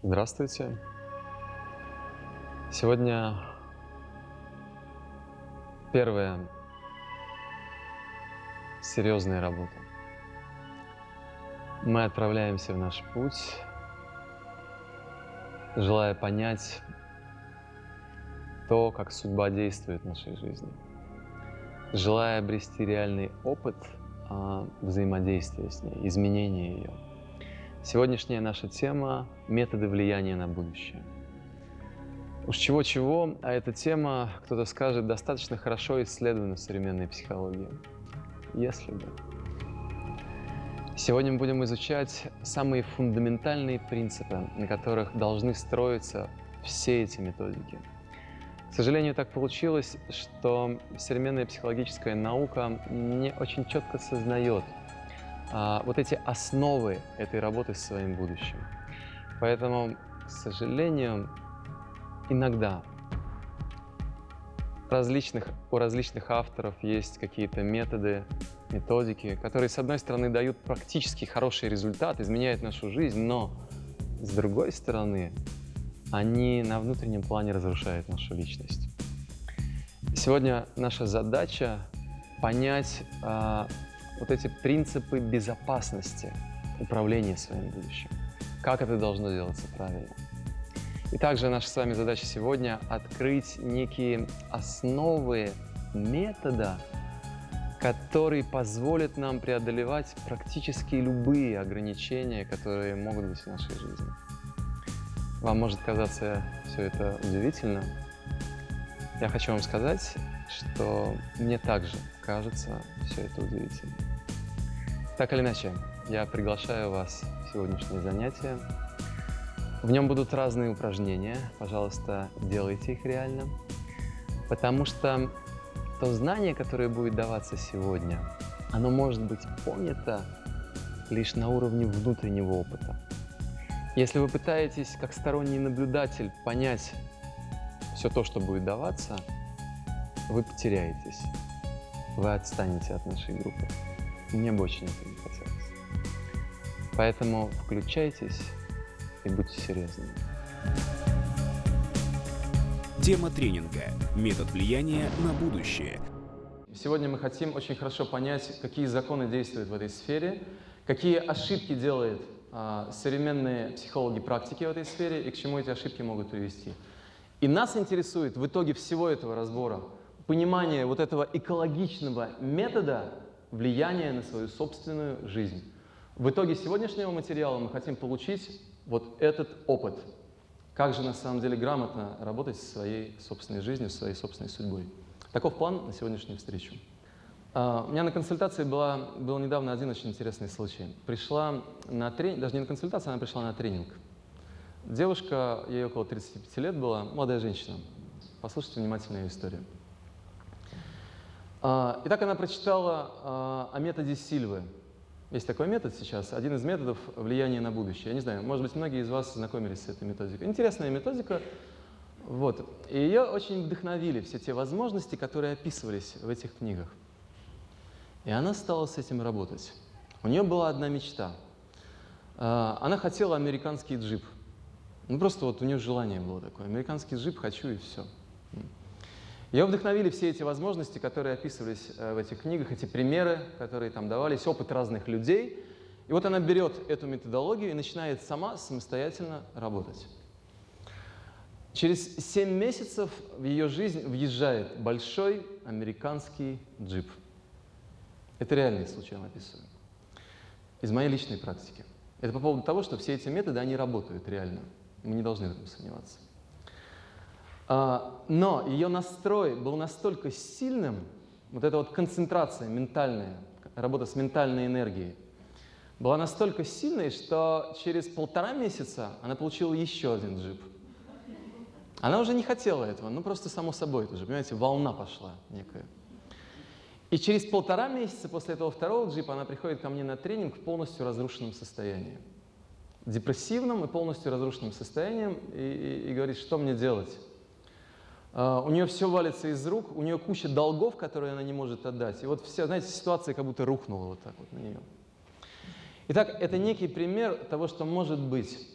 Здравствуйте. Сегодня первая серьезная работа. Мы отправляемся в наш путь, желая понять то, как судьба действует в нашей жизни, желая обрести реальный опыт а, взаимодействия с ней, изменения ее – Сегодняшняя наша тема – методы влияния на будущее. Уж чего-чего, а эта тема, кто-то скажет, достаточно хорошо исследована в современной психологии. Если бы. Сегодня мы будем изучать самые фундаментальные принципы, на которых должны строиться все эти методики. К сожалению, так получилось, что современная психологическая наука не очень четко сознает – а, вот эти основы этой работы с своим будущим. Поэтому, к сожалению, иногда различных, у различных авторов есть какие-то методы, методики, которые, с одной стороны, дают практически хороший результат, изменяют нашу жизнь, но, с другой стороны, они на внутреннем плане разрушают нашу личность. Сегодня наша задача понять, а, вот эти принципы безопасности управления своим будущим. Как это должно делаться правильно. И также наша с вами задача сегодня открыть некие основы метода, который позволит нам преодолевать практически любые ограничения, которые могут быть в нашей жизни. Вам может казаться все это удивительно. Я хочу вам сказать, что мне также кажется все это удивительно. Так или иначе, я приглашаю вас в сегодняшнее занятие. В нем будут разные упражнения. Пожалуйста, делайте их реально. Потому что то знание, которое будет даваться сегодня, оно может быть понято лишь на уровне внутреннего опыта. Если вы пытаетесь, как сторонний наблюдатель, понять все то, что будет даваться, вы потеряетесь, вы отстанете от нашей группы. Мне бы очень этого не хотелось. Поэтому включайтесь и будьте серьезными. Тема тренинга «Метод влияния на будущее». Сегодня мы хотим очень хорошо понять, какие законы действуют в этой сфере, какие ошибки делают а, современные психологи практики в этой сфере и к чему эти ошибки могут привести. И нас интересует в итоге всего этого разбора понимание вот этого экологичного метода влияние на свою собственную жизнь. В итоге сегодняшнего материала мы хотим получить вот этот опыт. Как же на самом деле грамотно работать со своей собственной жизнью, со своей собственной судьбой. Таков план на сегодняшнюю встречу. Uh, у меня на консультации была, был недавно один очень интересный случай. Пришла на тренинг, даже не на консультацию, она пришла на тренинг. Девушка, ей около 35 лет была, молодая женщина. Послушайте внимательно ее историю. А, итак, она прочитала а, о методе Сильвы. Есть такой метод сейчас, один из методов влияния на будущее. Я не знаю, может быть, многие из вас знакомились с этой методикой. Интересная методика. Вот. И ее очень вдохновили все те возможности, которые описывались в этих книгах. И она стала с этим работать. У нее была одна мечта. А, она хотела американский джип. Ну, просто вот у нее желание было такое. Американский джип хочу и все. Ее вдохновили все эти возможности, которые описывались э, в этих книгах, эти примеры, которые там давались, опыт разных людей. И вот она берет эту методологию и начинает сама самостоятельно работать. Через 7 месяцев в ее жизнь въезжает большой американский джип. Это реальный случай, я описываю. Из моей личной практики. Это по поводу того, что все эти методы, они работают реально. Мы не должны в этом сомневаться. А, но ее настрой был настолько сильным, вот эта вот концентрация ментальная, работа с ментальной энергией, была настолько сильной, что через полтора месяца она получила еще один джип. Она уже не хотела этого, ну просто само собой это понимаете, волна пошла некая. И через полтора месяца после этого второго джипа она приходит ко мне на тренинг в полностью разрушенном состоянии. Депрессивном и полностью разрушенном состоянии и, и, и говорит, что мне делать? Uh, у нее все валится из рук, у нее куча долгов, которые она не может отдать. И вот вся, знаете, ситуация как будто рухнула вот так вот на нее. Итак, это некий пример того, что может быть.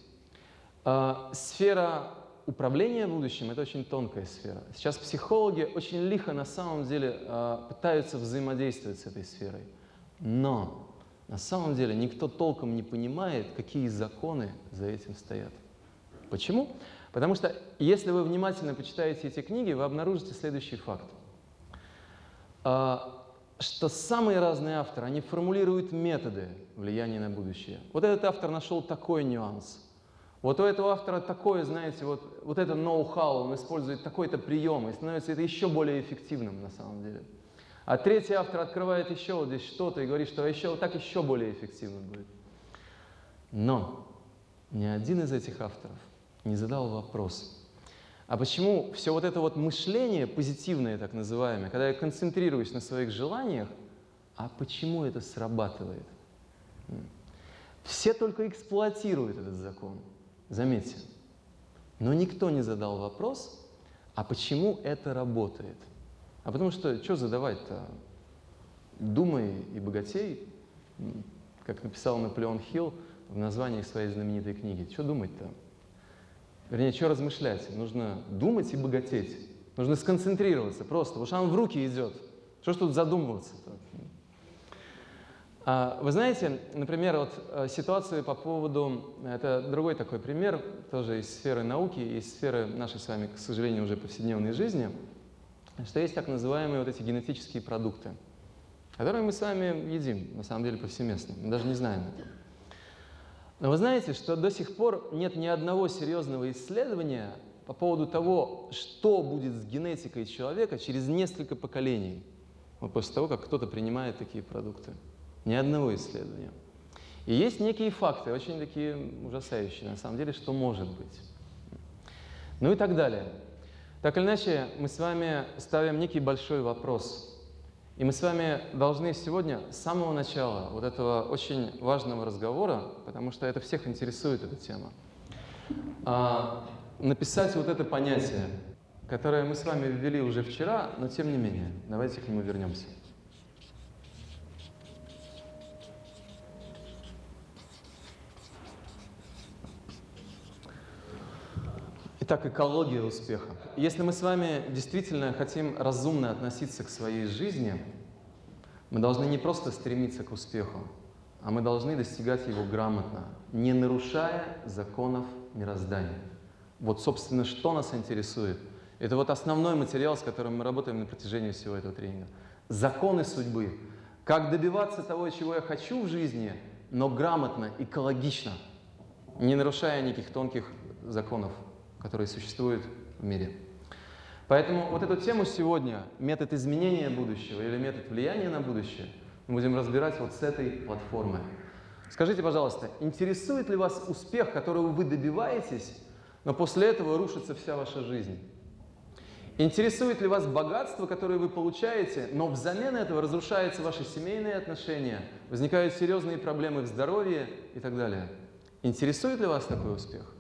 А, сфера управления будущим – это очень тонкая сфера. Сейчас психологи очень лихо на самом деле а, пытаются взаимодействовать с этой сферой. Но на самом деле никто толком не понимает, какие законы за этим стоят. Почему? Потому что если вы внимательно почитаете эти книги, вы обнаружите следующий факт. А, что самые разные авторы, они формулируют методы влияния на будущее. Вот этот автор нашел такой нюанс. Вот у этого автора такое, знаете, вот, вот это ноу-хау, он использует такой-то прием, и становится это еще более эффективным на самом деле. А третий автор открывает еще вот здесь что-то и говорит, что еще вот так еще более эффективно будет. Но ни один из этих авторов не задал вопрос, а почему все вот это вот мышление позитивное, так называемое, когда я концентрируюсь на своих желаниях, а почему это срабатывает? Все только эксплуатируют этот закон, заметьте. Но никто не задал вопрос, а почему это работает? А потому что, что задавать-то? Думай и богатей, как написал Наполеон Хилл в названии своей знаменитой книги. Что думать-то? Вернее, что размышлять? Нужно думать и богатеть. Нужно сконцентрироваться просто, потому что он в руки идет. Что ж тут задумываться-то? А, вы знаете, например, вот э, ситуацию по поводу, это другой такой пример, тоже из сферы науки, из сферы нашей с вами, к сожалению, уже повседневной жизни, что есть так называемые вот эти генетические продукты, которые мы с вами едим, на самом деле, повсеместно, мы даже не знаем этого. Но вы знаете, что до сих пор нет ни одного серьезного исследования по поводу того, что будет с генетикой человека через несколько поколений, после того, как кто-то принимает такие продукты. Ни одного исследования. И есть некие факты, очень такие ужасающие, на самом деле, что может быть. Ну и так далее. Так или иначе, мы с вами ставим некий большой вопрос – и мы с вами должны сегодня с самого начала вот этого очень важного разговора, потому что это всех интересует эта тема, а, написать вот это понятие, которое мы с вами ввели уже вчера, но тем не менее, давайте к нему вернемся. Итак, экология успеха. Если мы с вами действительно хотим разумно относиться к своей жизни, мы должны не просто стремиться к успеху, а мы должны достигать его грамотно, не нарушая законов мироздания. Вот, собственно, что нас интересует. Это вот основной материал, с которым мы работаем на протяжении всего этого тренинга. Законы судьбы. Как добиваться того, чего я хочу в жизни, но грамотно, экологично, не нарушая никаких тонких законов которые существуют мире. Поэтому вот эту тему сегодня, метод изменения будущего или метод влияния на будущее, мы будем разбирать вот с этой платформы. Скажите, пожалуйста, интересует ли вас успех, которого вы добиваетесь, но после этого рушится вся ваша жизнь? Интересует ли вас богатство, которое вы получаете, но взамен этого разрушаются ваши семейные отношения, возникают серьезные проблемы в здоровье и так далее? Интересует ли вас такой успех?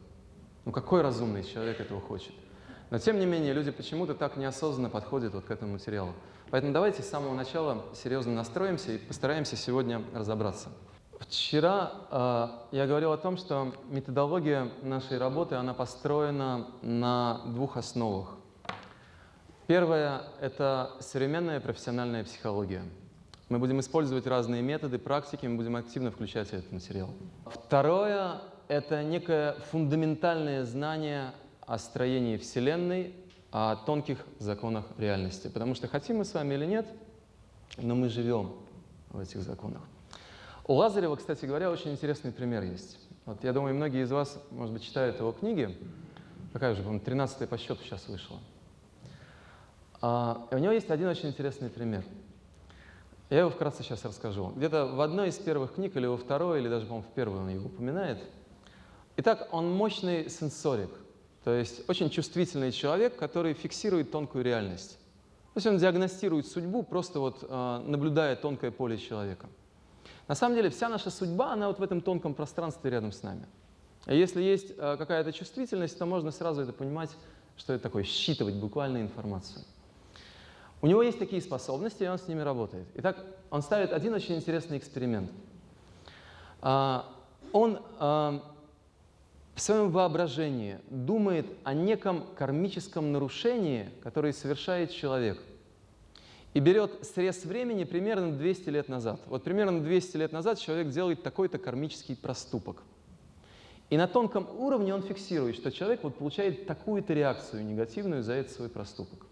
Ну какой разумный человек этого хочет? Но тем не менее, люди почему-то так неосознанно подходят вот к этому материалу. Поэтому давайте с самого начала серьезно настроимся и постараемся сегодня разобраться. Вчера э, я говорил о том, что методология нашей работы, она построена на двух основах. Первое – это современная профессиональная психология. Мы будем использовать разные методы, практики, мы будем активно включать этот материал. Второе это некое фундаментальное знание о строении Вселенной, о тонких законах реальности. Потому что хотим мы с вами или нет, но мы живем в этих законах. У Лазарева, кстати говоря, очень интересный пример есть. Вот я думаю, многие из вас, может быть, читают его книги. Какая уже, по-моему, 13 по счету сейчас вышла. А, у него есть один очень интересный пример. Я его вкратце сейчас расскажу. Где-то в одной из первых книг, или во второй, или даже, по-моему, в первой он его упоминает – Итак, он мощный сенсорик, то есть очень чувствительный человек, который фиксирует тонкую реальность. То есть он диагностирует судьбу, просто вот э, наблюдая тонкое поле человека. На самом деле вся наша судьба, она вот в этом тонком пространстве рядом с нами. И если есть э, какая-то чувствительность, то можно сразу это понимать, что это такое, считывать буквально информацию. У него есть такие способности, и он с ними работает. Итак, он ставит один очень интересный эксперимент. А, он в своем воображении думает о неком кармическом нарушении, которое совершает человек, и берет срез времени примерно 200 лет назад. Вот примерно 200 лет назад человек делает такой-то кармический проступок. И на тонком уровне он фиксирует, что человек вот получает такую-то реакцию негативную за этот свой проступок.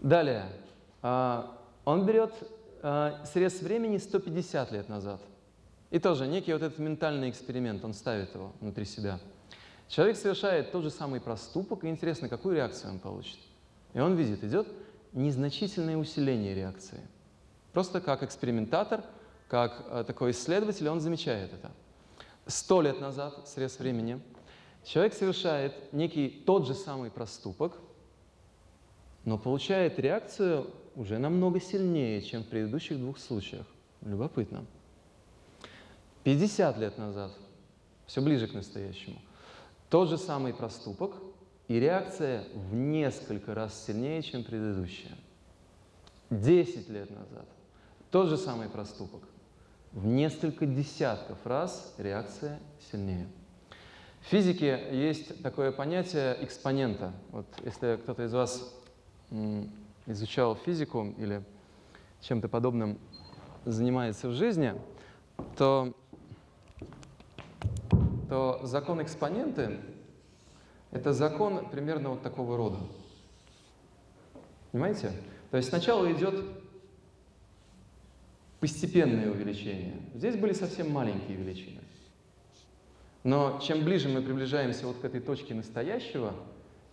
Далее, а, он берет а, срез времени 150 лет назад – и тоже некий вот этот ментальный эксперимент, он ставит его внутри себя. Человек совершает тот же самый проступок, и интересно, какую реакцию он получит. И он видит, идет незначительное усиление реакции. Просто как экспериментатор, как э, такой исследователь, он замечает это. Сто лет назад, срез времени, человек совершает некий тот же самый проступок, но получает реакцию уже намного сильнее, чем в предыдущих двух случаях. Любопытно. 50 лет назад, все ближе к настоящему, тот же самый проступок, и реакция в несколько раз сильнее, чем предыдущая. 10 лет назад тот же самый проступок, в несколько десятков раз реакция сильнее. В физике есть такое понятие экспонента. Вот если кто-то из вас изучал физику или чем-то подобным занимается в жизни, то то закон экспоненты — это закон примерно вот такого рода. Понимаете? То есть сначала идет постепенное увеличение. Здесь были совсем маленькие величины. Но чем ближе мы приближаемся вот к этой точке настоящего,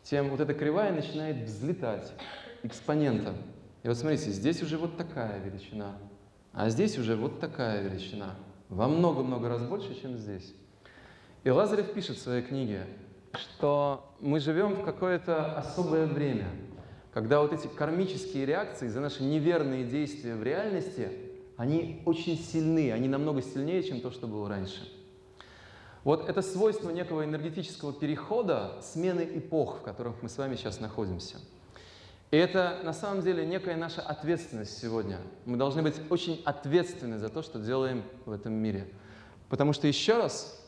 тем вот эта кривая начинает взлетать экспонента. И вот смотрите, здесь уже вот такая величина, а здесь уже вот такая величина. Во много-много раз больше, чем здесь. И Лазарев пишет в своей книге, что мы живем в какое-то особое время, когда вот эти кармические реакции за наши неверные действия в реальности, они очень сильны, они намного сильнее, чем то, что было раньше. Вот это свойство некого энергетического перехода, смены эпох, в которых мы с вами сейчас находимся. И это на самом деле некая наша ответственность сегодня. Мы должны быть очень ответственны за то, что делаем в этом мире. Потому что еще раз,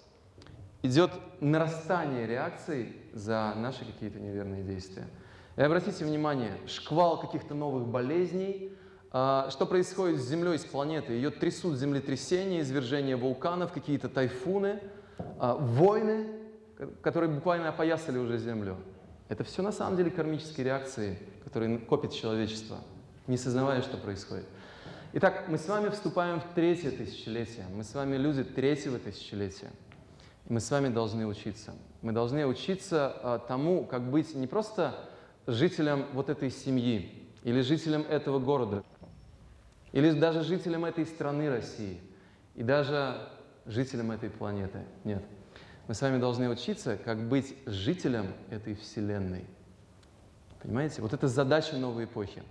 идет нарастание реакций за наши какие-то неверные действия. И обратите внимание, шквал каких-то новых болезней, а, что происходит с Землей, с планетой? Ее трясут землетрясения, извержения вулканов, какие-то тайфуны, а, войны, которые буквально опоясали уже Землю. Это все на самом деле кармические реакции, которые копит человечество, не сознавая, что происходит. Итак, мы с вами вступаем в третье тысячелетие. Мы с вами люди третьего тысячелетия. Мы с вами должны учиться. Мы должны учиться а, тому, как быть не просто жителем вот этой семьи, или жителем этого города, или даже жителем этой страны России, и даже жителем этой планеты. Нет. Мы с вами должны учиться, как быть жителем этой Вселенной. Понимаете? Вот это задача новой эпохи.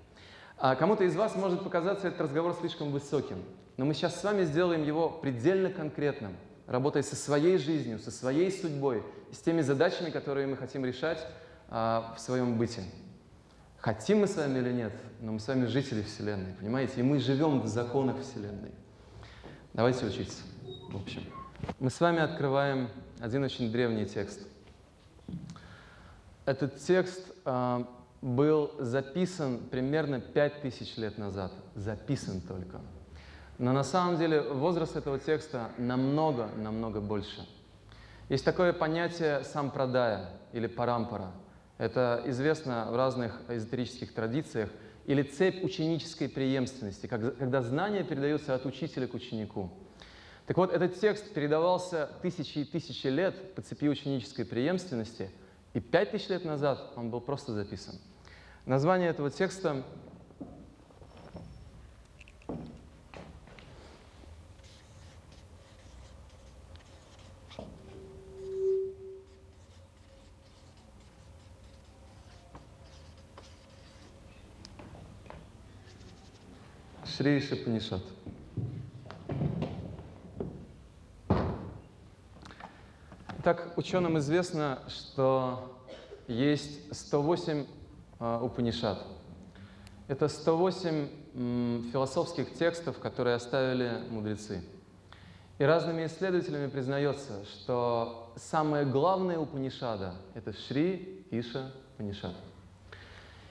А кому-то из вас может показаться этот разговор слишком высоким, но мы сейчас с вами сделаем его предельно конкретным – работая со своей жизнью, со своей судьбой, с теми задачами, которые мы хотим решать а, в своем быте. Хотим мы с вами или нет, но мы с вами жители Вселенной, понимаете? И мы живем в законах Вселенной. Давайте учиться. В общем, мы с вами открываем один очень древний текст. Этот текст а, был записан примерно пять тысяч лет назад. Записан только. Но на самом деле возраст этого текста намного-намного больше. Есть такое понятие сампрадая или парампара. Это известно в разных эзотерических традициях. Или цепь ученической преемственности, когда знание передается от учителя к ученику. Так вот, этот текст передавался тысячи и тысячи лет по цепи ученической преемственности, и пять тысяч лет назад он был просто записан. Название этого текста Шри Шапанишат. Так, ученым известно, что есть 108 э, Упанишат. Это 108 м, философских текстов, которые оставили мудрецы. И разными исследователями признается, что самое главное у Панишада – это Шри Иша Панишад.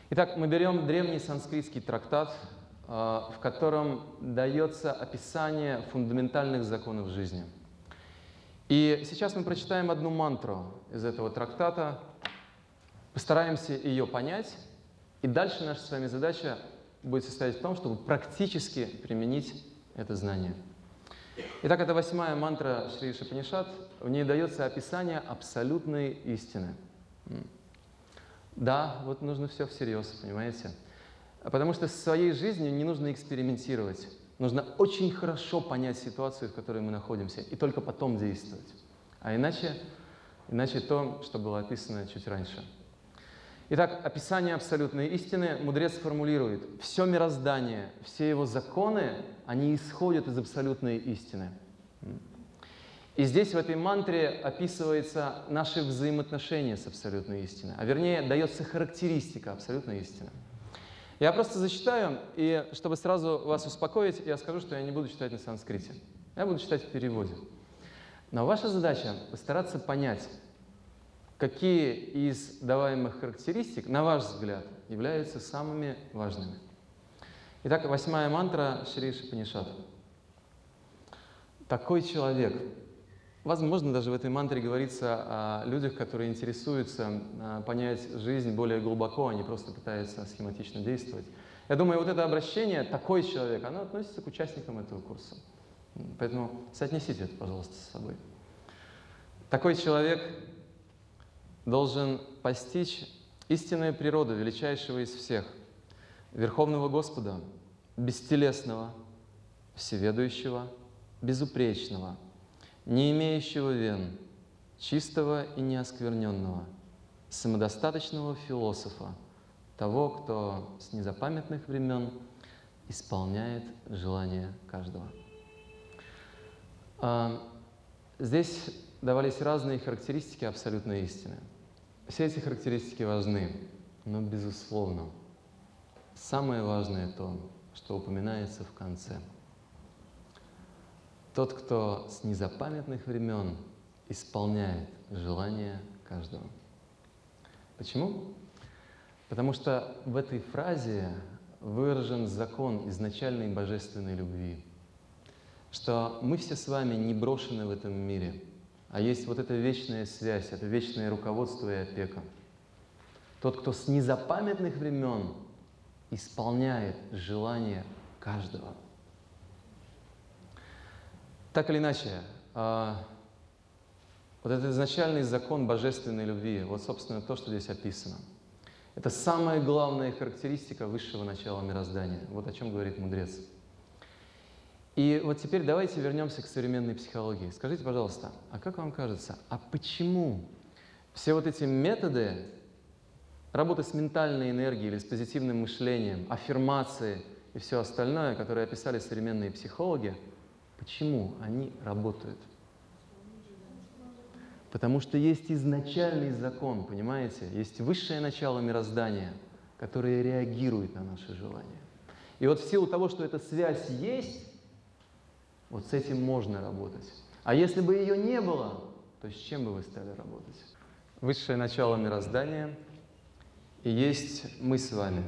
Итак, мы берем древний санскритский трактат, в котором дается описание фундаментальных законов жизни. И сейчас мы прочитаем одну мантру из этого трактата, постараемся ее понять, и дальше наша с вами задача будет состоять в том, чтобы практически применить это знание. Итак, это восьмая мантра Шри Шапанишат. В ней дается описание абсолютной истины. Да, вот нужно все всерьез, понимаете? Потому что в своей жизнью не нужно экспериментировать. Нужно очень хорошо понять ситуацию, в которой мы находимся, и только потом действовать. А иначе, иначе то, что было описано чуть раньше. Итак, описание абсолютной истины мудрец формулирует. Все мироздание, все его законы, они исходят из абсолютной истины. И здесь в этой мантре описывается наши взаимоотношения с абсолютной истиной, а вернее дается характеристика абсолютной истины. Я просто зачитаю, и чтобы сразу вас успокоить, я скажу, что я не буду читать на санскрите. Я буду читать в переводе. Но ваша задача постараться понять, какие из даваемых характеристик, на ваш взгляд, являются самыми важными. Итак, восьмая мантра Шри Шапанишат. Такой человек, Возможно, даже в этой мантре говорится о людях, которые интересуются а, понять жизнь более глубоко, а не просто пытаются схематично действовать. Я думаю, вот это обращение «такой человек», оно относится к участникам этого курса. Поэтому соотнесите это, пожалуйста, с собой. Такой человек должен постичь истинную природу величайшего из всех, Верховного Господа, бестелесного, всеведущего, безупречного – не имеющего вен, чистого и неоскверненного, самодостаточного философа, того, кто с незапамятных времен исполняет желания каждого. А, здесь давались разные характеристики абсолютной истины. Все эти характеристики важны, но, безусловно, самое важное то, что упоминается в конце – тот, кто с незапамятных времен исполняет желания каждого. Почему? Потому что в этой фразе выражен закон изначальной божественной любви, что мы все с вами не брошены в этом мире, а есть вот эта вечная связь, это вечное руководство и опека. Тот, кто с незапамятных времен исполняет желания каждого – так или иначе, а, вот этот изначальный закон божественной любви, вот, собственно, то, что здесь описано. Это самая главная характеристика высшего начала мироздания. Вот о чем говорит мудрец. И вот теперь давайте вернемся к современной психологии. Скажите, пожалуйста, а как вам кажется, а почему все вот эти методы работы с ментальной энергией или с позитивным мышлением, аффирмации и все остальное, которые описали современные психологи – Почему они работают? Потому что есть изначальный закон, понимаете? Есть высшее начало мироздания, которое реагирует на наши желания. И вот в силу того, что эта связь есть, вот с этим можно работать. А если бы ее не было, то с чем бы вы стали работать? Высшее начало мироздания и есть мы с вами.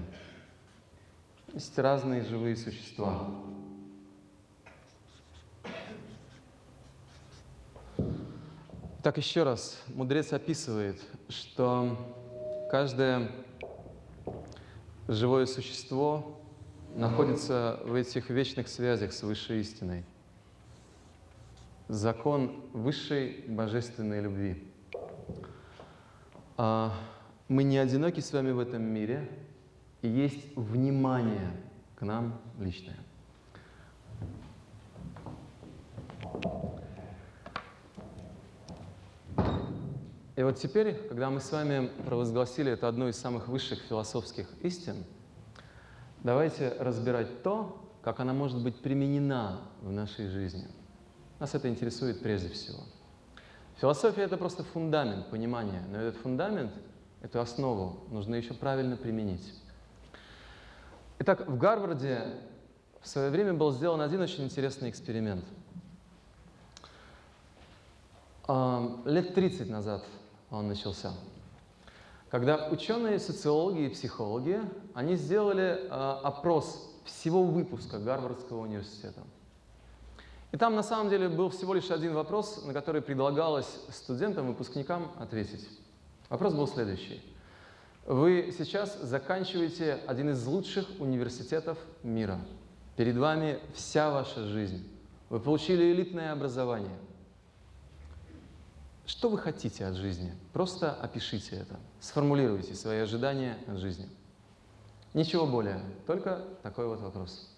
Есть разные живые существа. Так еще раз, мудрец описывает, что каждое живое существо находится в этих вечных связях с высшей истиной. Закон высшей божественной любви. А мы не одиноки с вами в этом мире, и есть внимание к нам личное. И вот теперь, когда мы с вами провозгласили это одну из самых высших философских истин, давайте разбирать то, как она может быть применена в нашей жизни. Нас это интересует прежде всего. Философия — это просто фундамент понимания, но этот фундамент, эту основу нужно еще правильно применить. Итак, в Гарварде в свое время был сделан один очень интересный эксперимент. А, лет 30 назад он начался. Когда ученые социологи и психологи, они сделали а, опрос всего выпуска Гарвардского университета. И там на самом деле был всего лишь один вопрос, на который предлагалось студентам, выпускникам ответить. Вопрос был следующий. Вы сейчас заканчиваете один из лучших университетов мира. Перед вами вся ваша жизнь. Вы получили элитное образование. Что вы хотите от жизни? Просто опишите это. Сформулируйте свои ожидания от жизни. Ничего более, только такой вот вопрос.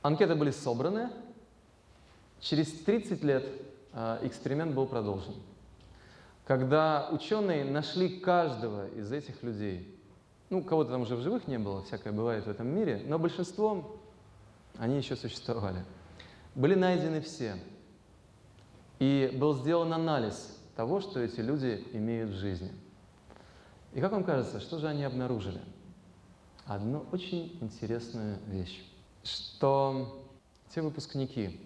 Анкеты были собраны. Через 30 лет э, эксперимент был продолжен. Когда ученые нашли каждого из этих людей, ну, кого-то там уже в живых не было, всякое бывает в этом мире, но большинством они еще существовали. Были найдены все. И был сделан анализ того, что эти люди имеют в жизни. И как вам кажется, что же они обнаружили? Одну очень интересную вещь, что те выпускники,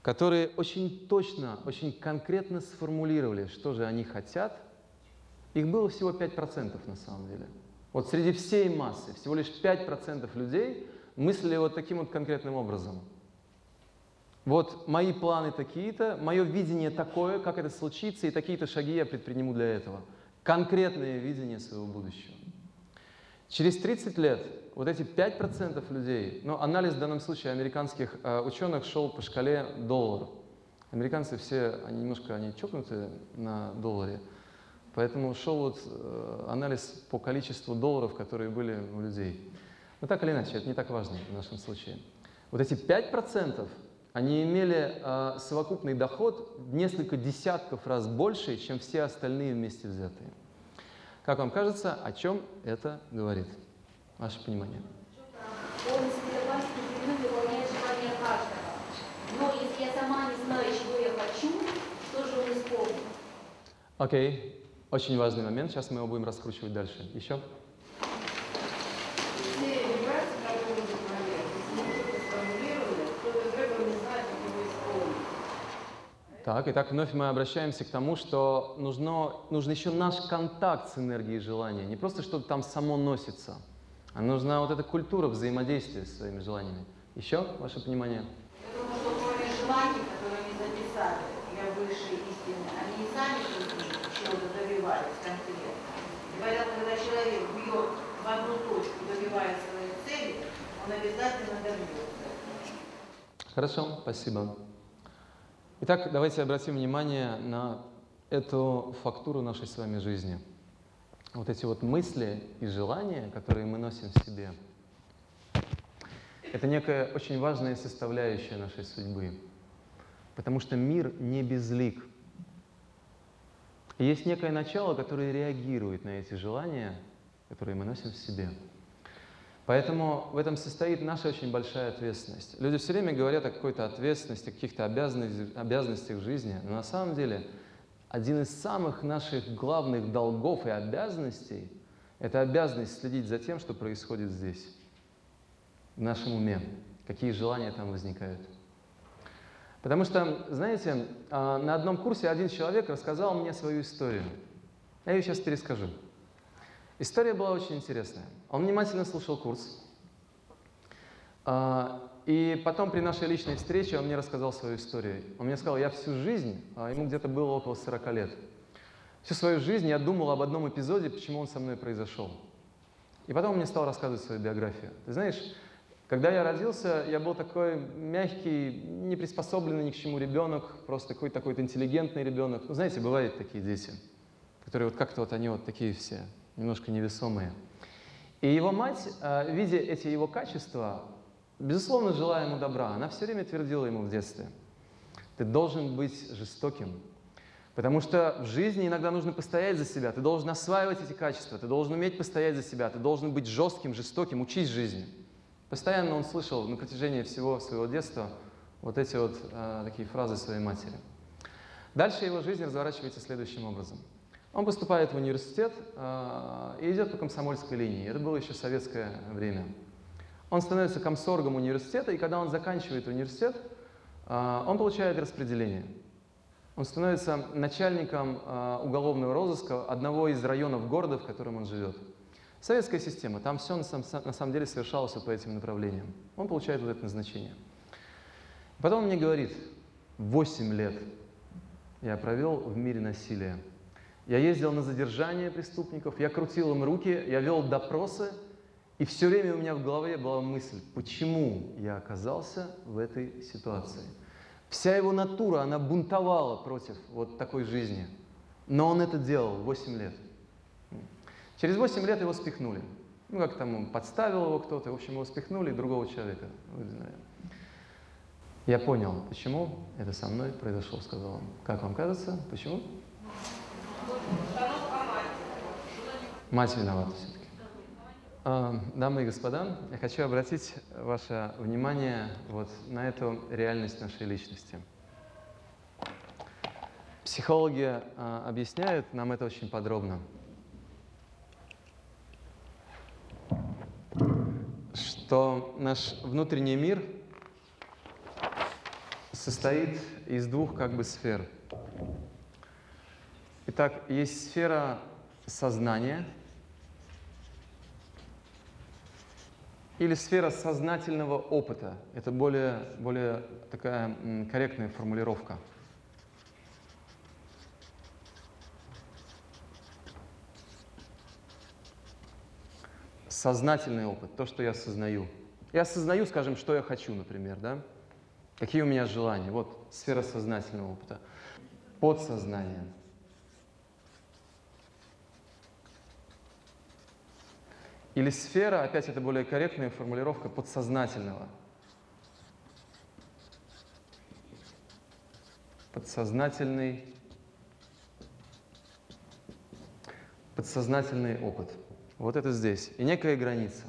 которые очень точно, очень конкретно сформулировали, что же они хотят, их было всего 5% на самом деле. Вот среди всей массы всего лишь 5% людей мыслили вот таким вот конкретным образом. Вот мои планы такие-то, мое видение такое, как это случится, и такие-то шаги я предприму для этого. Конкретное видение своего будущего. Через 30 лет вот эти 5% людей, ну, анализ в данном случае американских э, ученых шел по шкале долларов. Американцы все, они немножко они чокнуты на долларе, поэтому шел вот э, анализ по количеству долларов, которые были у людей. Но так или иначе, это не так важно в нашем случае. Вот эти 5%, они имели э, совокупный доход в несколько десятков раз больше, чем все остальные вместе взятые. Как вам кажется, о чем это говорит? Ваше понимание. Окей, очень важный момент. Сейчас мы его будем раскручивать дальше. Еще? Все вибрации, которые вы проверили, если мы что-то сформулировали, кто-то требовал не знает, как его исполнить. Так, итак, вновь мы обращаемся к тому, что нужно, нужен еще наш контакт с энергией желания. Не просто что-то там само носится, а нужна вот эта культура взаимодействия с своими желаниями. Еще ваше понимание? Я думаю, что кроме желаний, которые они записали для высшей истины, они и сами чего-то добивались конкретно. И поэтому, когда человек бьет в одну точку, добивая своей цели, он обязательно добьется. Хорошо, спасибо. Итак, давайте обратим внимание на эту фактуру нашей с вами жизни. Вот эти вот мысли и желания, которые мы носим в себе, это некая очень важная составляющая нашей судьбы. Потому что мир не безлик. Есть некое начало, которое реагирует на эти желания, которые мы носим в себе. Поэтому в этом состоит наша очень большая ответственность. Люди все время говорят о какой-то ответственности, каких-то обязанностях, в жизни, но на самом деле один из самых наших главных долгов и обязанностей – это обязанность следить за тем, что происходит здесь, в нашем уме, какие желания там возникают. Потому что, знаете, а, на одном курсе один человек рассказал мне свою историю. Я ее сейчас перескажу. История была очень интересная. Он внимательно слушал курс. А, И потом при нашей личной встрече он мне рассказал свою историю. Он мне сказал, я всю жизнь, а ему где-то было около 40 лет, всю свою жизнь я думал об одном эпизоде, почему он со мной произошел. И потом он мне стал рассказывать свою биографию. Ты знаешь, когда я родился, я был такой мягкий, не приспособленный ни к чему ребенок, просто такой вот интеллигентный ребенок. Ну, знаете, бывают такие дети, которые вот как-то вот они вот такие все, немножко невесомые. И его мать, э, видя эти его качества, безусловно, желая ему добра, она все время твердила ему в детстве, ты должен быть жестоким, потому что в жизни иногда нужно постоять за себя, ты должен осваивать эти качества, ты должен уметь постоять за себя, ты должен быть жестким, жестоким, учись жизни. Постоянно он слышал на протяжении всего своего детства вот эти вот э, такие фразы своей матери. Дальше его жизнь разворачивается следующим образом. Он поступает в университет э, и идет по комсомольской линии. Это было еще советское время. Он становится комсоргом университета, и когда он заканчивает университет, э, он получает распределение. Он становится начальником э, уголовного розыска одного из районов города, в котором он живет. Советская система, там все на, сам- на самом деле совершалось по этим направлениям. Он получает вот это назначение. Потом он мне говорит, 8 лет я провел в мире насилия. Я ездил на задержание преступников, я крутил им руки, я вел допросы, и все время у меня в голове была мысль, почему я оказался в этой ситуации. Вся его натура, она бунтовала против вот такой жизни. Но он это делал 8 лет. Через 8 лет его спихнули. Ну, как там он подставил его кто-то, в общем, его спихнули, другого человека выдвинули. Я понял, почему это со мной произошло, сказал он. Как вам кажется, почему? Мать виновата все-таки. А, Дамы и господа, я хочу обратить ваше внимание вот на эту реальность нашей личности. Психологи а, объясняют нам это очень подробно. Что наш внутренний мир состоит из двух как бы сфер. Итак, есть сфера сознания или сфера сознательного опыта. Это более, более такая корректная формулировка. Сознательный опыт, то, что я осознаю. Я осознаю, скажем, что я хочу, например, да? Какие у меня желания? Вот сфера сознательного опыта. Подсознание. Или сфера, опять это более корректная формулировка, подсознательного. Подсознательный, подсознательный опыт. Вот это здесь. И некая граница.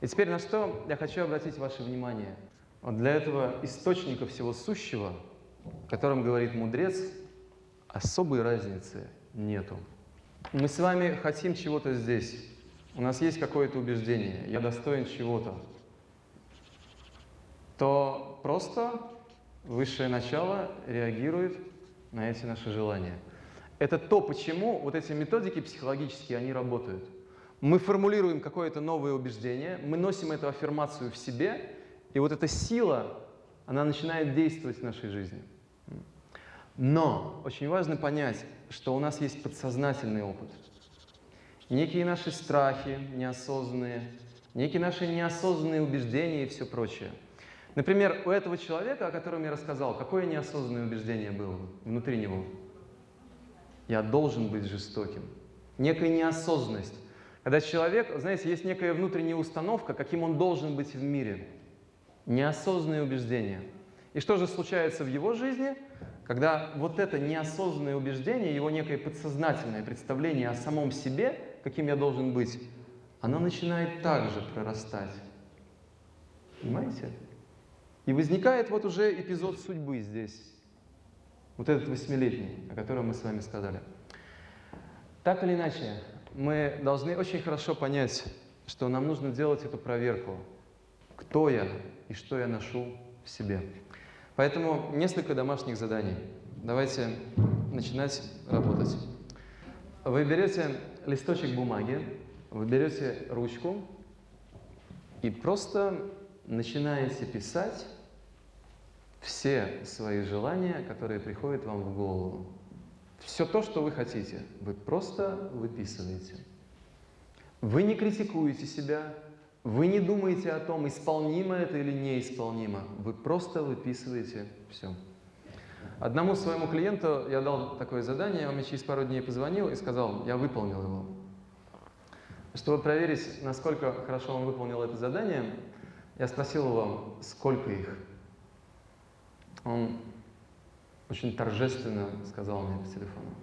И теперь на что я хочу обратить ваше внимание. Вот для этого источника всего сущего, о котором говорит мудрец, особой разницы нету. Мы с вами хотим чего-то здесь. У нас есть какое-то убеждение, я достоин чего-то. То просто высшее начало реагирует на эти наши желания. Это то, почему вот эти методики психологические, они работают. Мы формулируем какое-то новое убеждение, мы носим эту аффирмацию в себе, и вот эта сила, она начинает действовать в нашей жизни. Но очень важно понять, что у нас есть подсознательный опыт. Некие наши страхи неосознанные, некие наши неосознанные убеждения и все прочее. Например, у этого человека, о котором я рассказал, какое неосознанное убеждение было внутри него? Я должен быть жестоким. Некая неосознанность. Когда человек, знаете, есть некая внутренняя установка, каким он должен быть в мире. Неосознанные убеждения. И что же случается в его жизни, когда вот это неосознанное убеждение, его некое подсознательное представление о самом себе, каким я должен быть, оно начинает также прорастать. Понимаете? И возникает вот уже эпизод судьбы здесь. Вот этот восьмилетний, о котором мы с вами сказали. Так или иначе, мы должны очень хорошо понять, что нам нужно делать эту проверку. Кто я и что я ношу в себе. Поэтому несколько домашних заданий. Давайте начинать работать. Вы берете листочек бумаги, вы берете ручку и просто начинаете писать все свои желания, которые приходят вам в голову. Все то, что вы хотите, вы просто выписываете. Вы не критикуете себя, вы не думаете о том, исполнимо это или неисполнимо. Вы просто выписываете все. Одному своему клиенту я дал такое задание, он мне через пару дней позвонил и сказал, я выполнил его. Чтобы проверить, насколько хорошо он выполнил это задание, я спросил его, сколько их. Он очень торжественно сказал мне по телефону.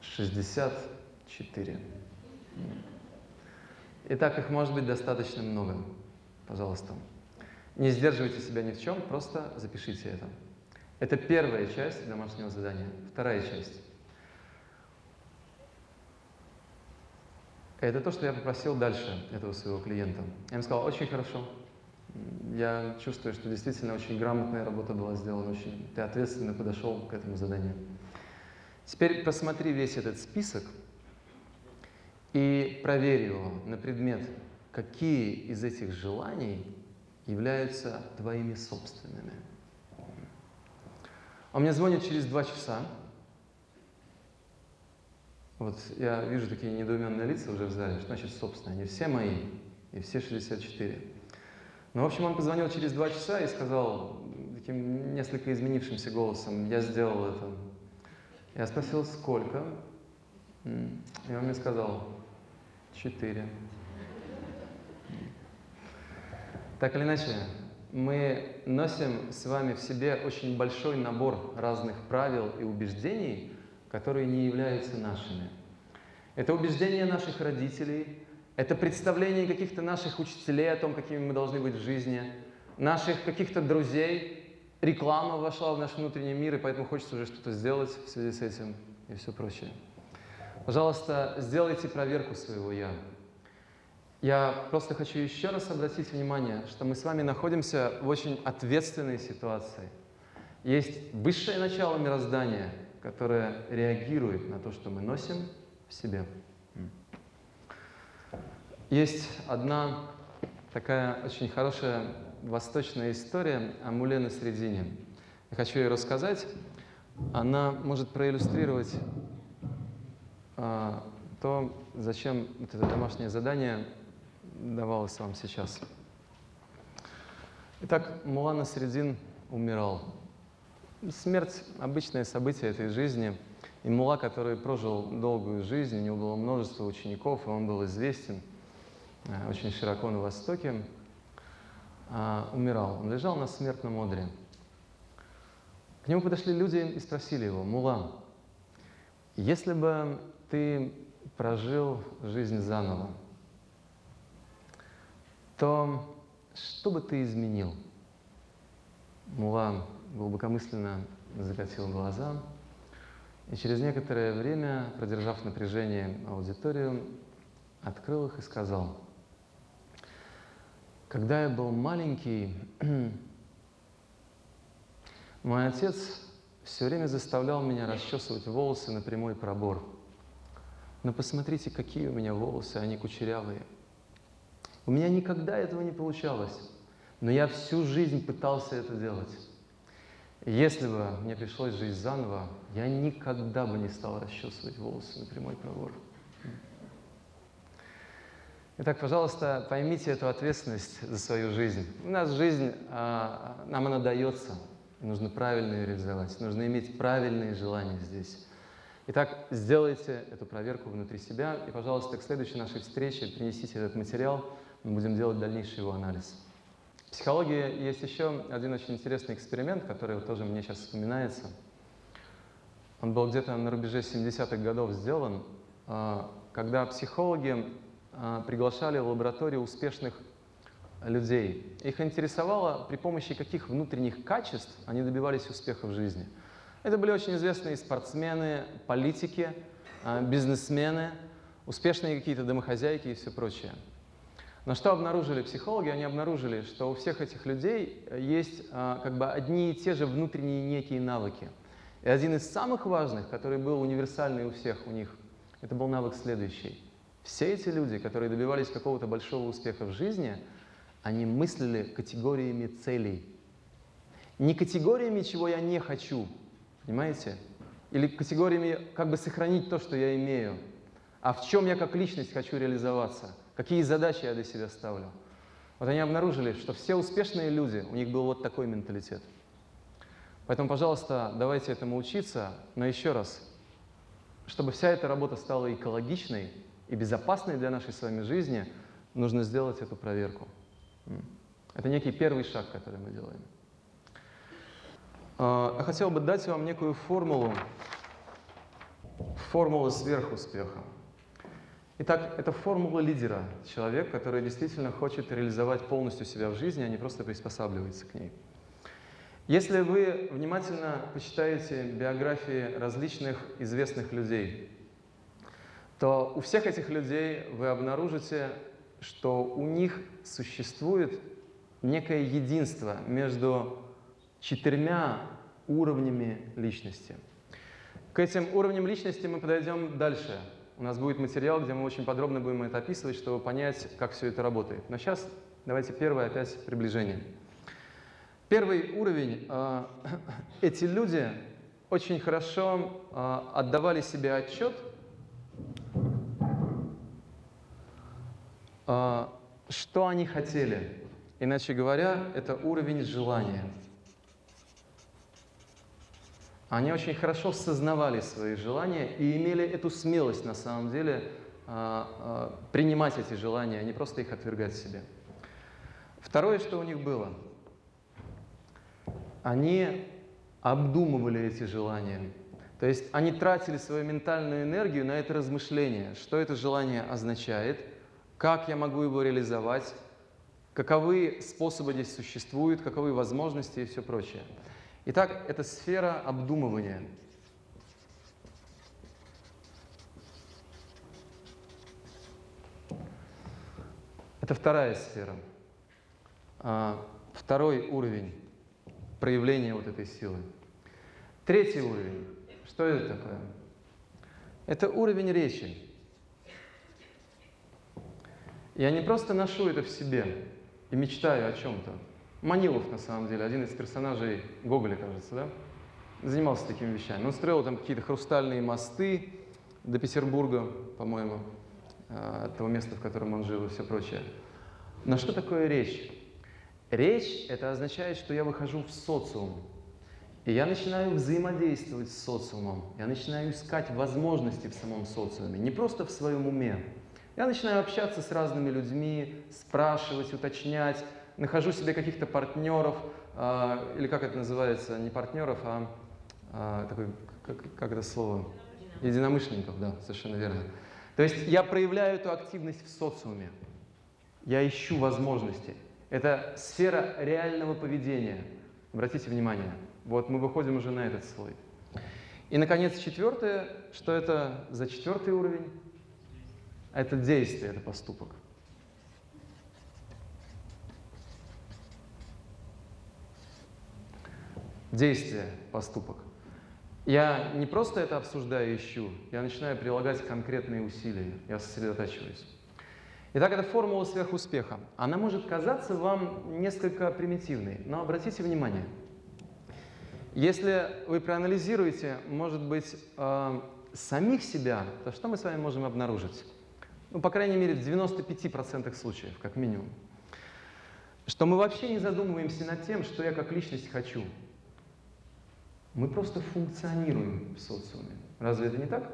64. Итак, их может быть достаточно много. Пожалуйста. Не сдерживайте себя ни в чем, просто запишите это. Это первая часть домашнего задания. Вторая часть. Это то, что я попросил дальше этого своего клиента. Я ему сказал, очень хорошо. Я чувствую, что действительно очень грамотная работа была сделана, очень ты ответственно подошел к этому заданию. Теперь посмотри весь этот список и проверь его на предмет, какие из этих желаний являются твоими собственными. Он мне звонит через два часа. Вот я вижу такие недоуменные лица уже в зале, что значит собственные, они все мои, и все 64. Ну, в общем, он позвонил через два часа и сказал таким несколько изменившимся голосом, я сделал это. Я спросил, сколько? И он мне сказал, четыре. Так или иначе, мы носим с вами в себе очень большой набор разных правил и убеждений, которые не являются нашими. Это убеждения наших родителей, это представление каких-то наших учителей о том, какими мы должны быть в жизни, наших каких-то друзей. Реклама вошла в наш внутренний мир, и поэтому хочется уже что-то сделать в связи с этим и все прочее. Пожалуйста, сделайте проверку своего «я». Я просто хочу еще раз обратить внимание, что мы с вами находимся в очень ответственной ситуации. Есть высшее начало мироздания, которое реагирует на то, что мы носим в себе. Есть одна такая очень хорошая восточная история о муле на средине. Я хочу ее рассказать. Она может проиллюстрировать а, то, зачем вот это домашнее задание давалось вам сейчас. Итак, Мулана Средин умирал. Смерть – обычное событие этой жизни. И Мула, который прожил долгую жизнь, у него было множество учеников, и он был известен э, очень широко на Востоке, а, умирал. Он лежал на смертном одре. К нему подошли люди и спросили его, «Мула, если бы ты прожил жизнь заново, то что бы ты изменил? Мула глубокомысленно закатил глаза и через некоторое время, продержав напряжение аудиторию, открыл их и сказал, когда я был маленький, мой отец все время заставлял меня расчесывать волосы на прямой пробор. Но посмотрите, какие у меня волосы, они кучерявые – у меня никогда этого не получалось, но я всю жизнь пытался это делать. Если бы мне пришлось жить заново, я никогда бы не стал расчесывать волосы на прямой пробор. Итак, пожалуйста, поймите эту ответственность за свою жизнь. У нас жизнь, а, нам она дается, нужно правильно ее реализовать, нужно иметь правильные желания здесь. Итак, сделайте эту проверку внутри себя, и, пожалуйста, к следующей нашей встрече принесите этот материал, мы будем делать дальнейший его анализ. В психологии есть еще один очень интересный эксперимент, который тоже мне сейчас вспоминается. Он был где-то на рубеже 70-х годов сделан, а, когда психологи а, приглашали в лабораторию успешных людей. Их интересовало, при помощи каких внутренних качеств они добивались успеха в жизни. Это были очень известные спортсмены, политики, а, бизнесмены, успешные какие-то домохозяйки и все прочее. Но что обнаружили психологи? Они обнаружили, что у всех этих людей э, есть а, как бы одни и те же внутренние некие навыки. И один из самых важных, который был универсальный у всех у них, это был навык следующий. Все эти люди, которые добивались какого-то большого успеха в жизни, они мыслили категориями целей. Не категориями, чего я не хочу, понимаете? Или категориями, как бы сохранить то, что я имею, а в чем я как личность хочу реализоваться – какие задачи я для себя ставлю. Вот они обнаружили, что все успешные люди, у них был вот такой менталитет. Поэтому, пожалуйста, давайте этому учиться, но еще раз, чтобы вся эта работа стала экологичной и безопасной для нашей с вами жизни, нужно сделать эту проверку. Это некий первый шаг, который мы делаем. А, я хотел бы дать вам некую формулу, формулу сверхуспеха. Итак, это формула лидера. Человек, который действительно хочет реализовать полностью себя в жизни, а не просто приспосабливается к ней. Если вы внимательно почитаете биографии различных известных людей, то у всех этих людей вы обнаружите, что у них существует некое единство между четырьмя уровнями личности. К этим уровням личности мы подойдем дальше. У нас будет материал, где мы очень подробно будем это описывать, чтобы понять, как все это работает. Но сейчас давайте первое опять приближение. Первый уровень. э, Эти люди очень хорошо э, отдавали себе отчет, э, что они хотели. Иначе говоря, это уровень желания. Они очень хорошо сознавали свои желания и имели эту смелость на самом деле а, а, принимать эти желания, а не просто их отвергать себе. Второе, что у них было, они обдумывали эти желания. То есть они тратили свою ментальную энергию на это размышление, что это желание означает, как я могу его реализовать, каковы способы здесь существуют, каковы возможности и все прочее. Итак, это сфера обдумывания. Это вторая сфера. А, Второй уровень проявления вот этой силы. Третий уровень. Что это такое? Это уровень речи. Я не просто ношу это в себе и мечтаю о чем-то. Манилов, на самом деле, один из персонажей Гоголя, кажется, да? Занимался такими вещами. Он строил там какие-то хрустальные мосты до Петербурга, по-моему, э, того места, в котором он жил и все прочее. Но что такое речь? Речь – это означает, что я выхожу в социум, и я начинаю взаимодействовать с социумом, я начинаю искать возможности в самом социуме, не просто в своем уме. Я начинаю общаться с разными людьми, спрашивать, уточнять, нахожу себе каких-то партнеров, а, или как это называется, не партнеров, а, а, такой, как, как это слово? Единомышленников, да, совершенно верно. То есть я проявляю эту активность в социуме. Я ищу возможности. Это сфера реального поведения. Обратите внимание, вот мы выходим уже на этот слой. И, наконец, четвертое, что это за четвертый уровень? Это действие, это поступок. Действие, поступок. Я не просто это обсуждаю и ищу, я начинаю прилагать конкретные усилия, я сосредотачиваюсь. Итак, это формула сверхуспеха. Она может казаться вам несколько примитивной, но обратите внимание, если вы проанализируете, может быть, э, самих себя, то что мы с вами можем обнаружить? Ну, по крайней мере, в 95% случаев, как минимум. Что мы вообще не задумываемся над тем, что я как личность хочу. Мы просто функционируем в социуме. Разве это не так?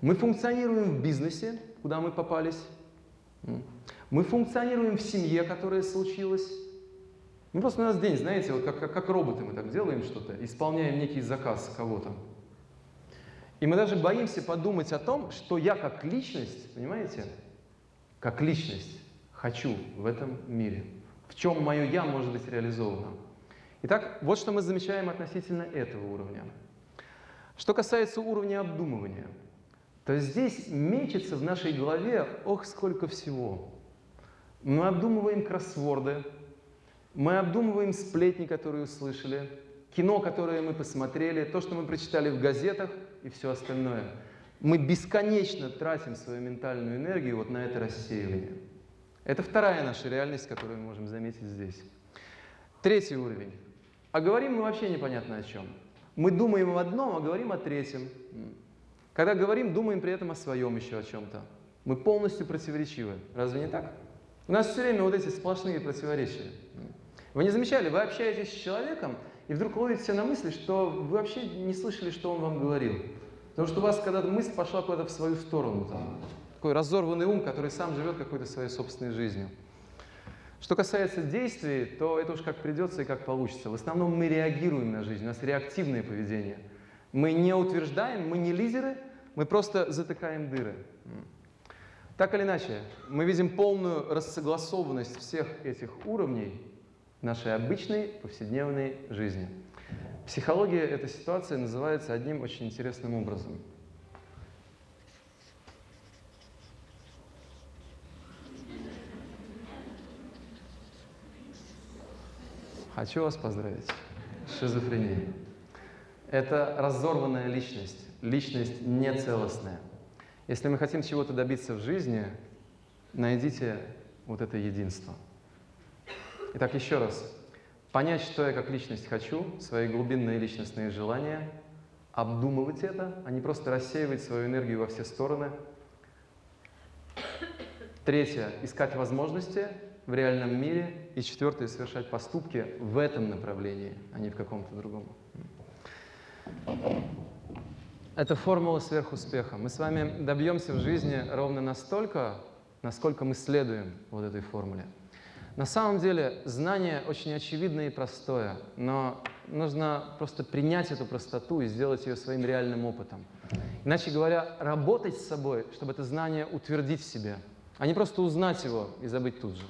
Мы функционируем в бизнесе, куда мы попались. Мы функционируем в семье, которая случилась. Ну, просто у нас день, знаете, вот как, как, как роботы мы так делаем что-то, исполняем некий заказ кого-то. И мы даже боимся подумать о том, что я как личность, понимаете, как личность хочу в этом мире. В чем мое «я» может быть реализовано. Итак, вот что мы замечаем относительно этого уровня. Что касается уровня обдумывания, то здесь мечется в нашей голове, ох, сколько всего. Мы обдумываем кроссворды, мы обдумываем сплетни, которые услышали, кино, которое мы посмотрели, то, что мы прочитали в газетах и все остальное. Мы бесконечно тратим свою ментальную энергию вот на это рассеивание. Это вторая наша реальность, которую мы можем заметить здесь. Третий уровень. А говорим мы вообще непонятно о чем. Мы думаем об одном, а говорим о третьем. Когда говорим, думаем при этом о своем еще о чем-то. Мы полностью противоречивы. Разве не так? У нас все время вот эти сплошные противоречия. Вы не замечали, вы общаетесь с человеком, и вдруг ловите на мысли, что вы вообще не слышали, что он вам говорил. Потому что у вас когда-то мысль пошла куда-то в свою сторону. Там. Такой разорванный ум, который сам живет какой-то своей собственной жизнью. Что касается действий, то это уж как придется и как получится. В основном мы реагируем на жизнь, у нас реактивное поведение. Мы не утверждаем, мы не лидеры, мы просто затыкаем дыры. Так или иначе, мы видим полную рассогласованность всех этих уровней нашей обычной повседневной жизни. Психология эта ситуация называется одним очень интересным образом. Хочу вас поздравить с шизофренией. Это разорванная личность, личность нецелостная. Если мы хотим чего-то добиться в жизни, найдите вот это единство. Итак, еще раз. Понять, что я как личность хочу, свои глубинные личностные желания, обдумывать это, а не просто рассеивать свою энергию во все стороны. Третье. Искать возможности в реальном мире. И четвертое. Совершать поступки в этом направлении, а не в каком-то другом. Это формула сверхуспеха. Мы с вами добьемся в жизни ровно настолько, насколько мы следуем вот этой формуле. На самом деле знание очень очевидное и простое, но нужно просто принять эту простоту и сделать ее своим реальным опытом. Иначе говоря, работать с собой, чтобы это знание утвердить в себе, а не просто узнать его и забыть тут же.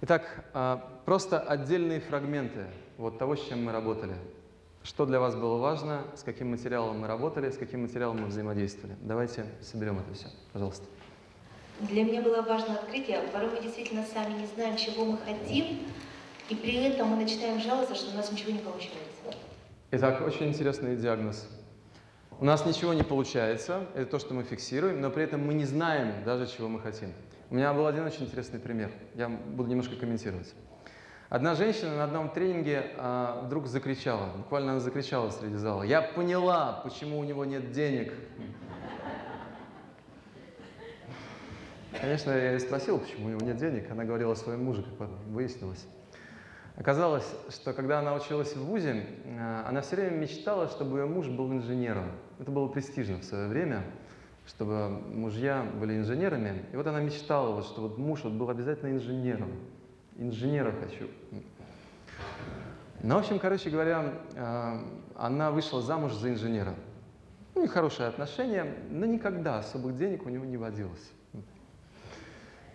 Итак, а, просто отдельные фрагменты вот того, с чем мы работали. Что для вас было важно, с каким материалом мы работали, с каким материалом мы взаимодействовали. Давайте соберем это все, пожалуйста. Для меня было важно открытие. Порой мы действительно сами не знаем, чего мы хотим, и при этом мы начинаем жаловаться, что у нас ничего не получается. Итак, очень интересный диагноз. У нас ничего не получается, это то, что мы фиксируем, но при этом мы не знаем даже, чего мы хотим. У меня был один очень интересный пример, я буду немножко комментировать. Одна женщина на одном тренинге а, вдруг закричала, буквально она закричала среди зала, «Я поняла, почему у него нет денег». Конечно, я ее спросил, почему у него нет денег. Она говорила о своем муже, как выяснилось. Оказалось, что когда она училась в ВУЗе, а, она все время мечтала, чтобы ее муж был инженером. Это было престижно в свое время, чтобы мужья были инженерами. И вот она мечтала, вот, что вот муж вот был обязательно инженером. Инженера хочу. Ну, в общем, короче говоря, а, она вышла замуж за инженера. Ну, и хорошие отношения, но никогда особых денег у него не водилось.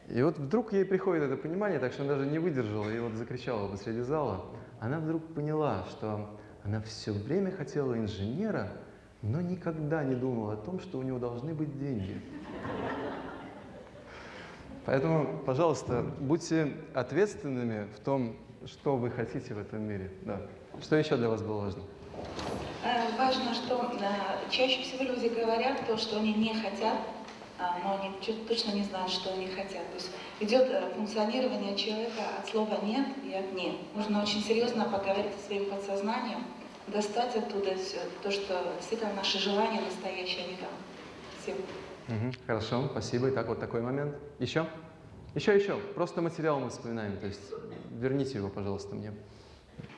И вот вдруг ей приходит это понимание, так что она даже не выдержала и вот закричала посреди зала. Она вдруг поняла, что она все время хотела инженера, но никогда не думала о том, что у него должны быть деньги. Поэтому, пожалуйста, будьте ответственными в том, что вы хотите в этом мире. Да. Что еще для вас было важно? Э, Важно, что э, чаще всего люди говорят то, что они не хотят, а, но они точно не знают, что они хотят. То есть идет э, функционирование человека от слова «нет» и от «нет». Нужно очень серьезно поговорить со своим подсознанием, достать оттуда все, то, что действительно наши желания настоящие, они там. Спасибо. Мгм, Хорошо, спасибо. Итак, вот такой момент. Еще? Еще, еще. Просто материал мы вспоминаем. То есть верните его, пожалуйста, мне.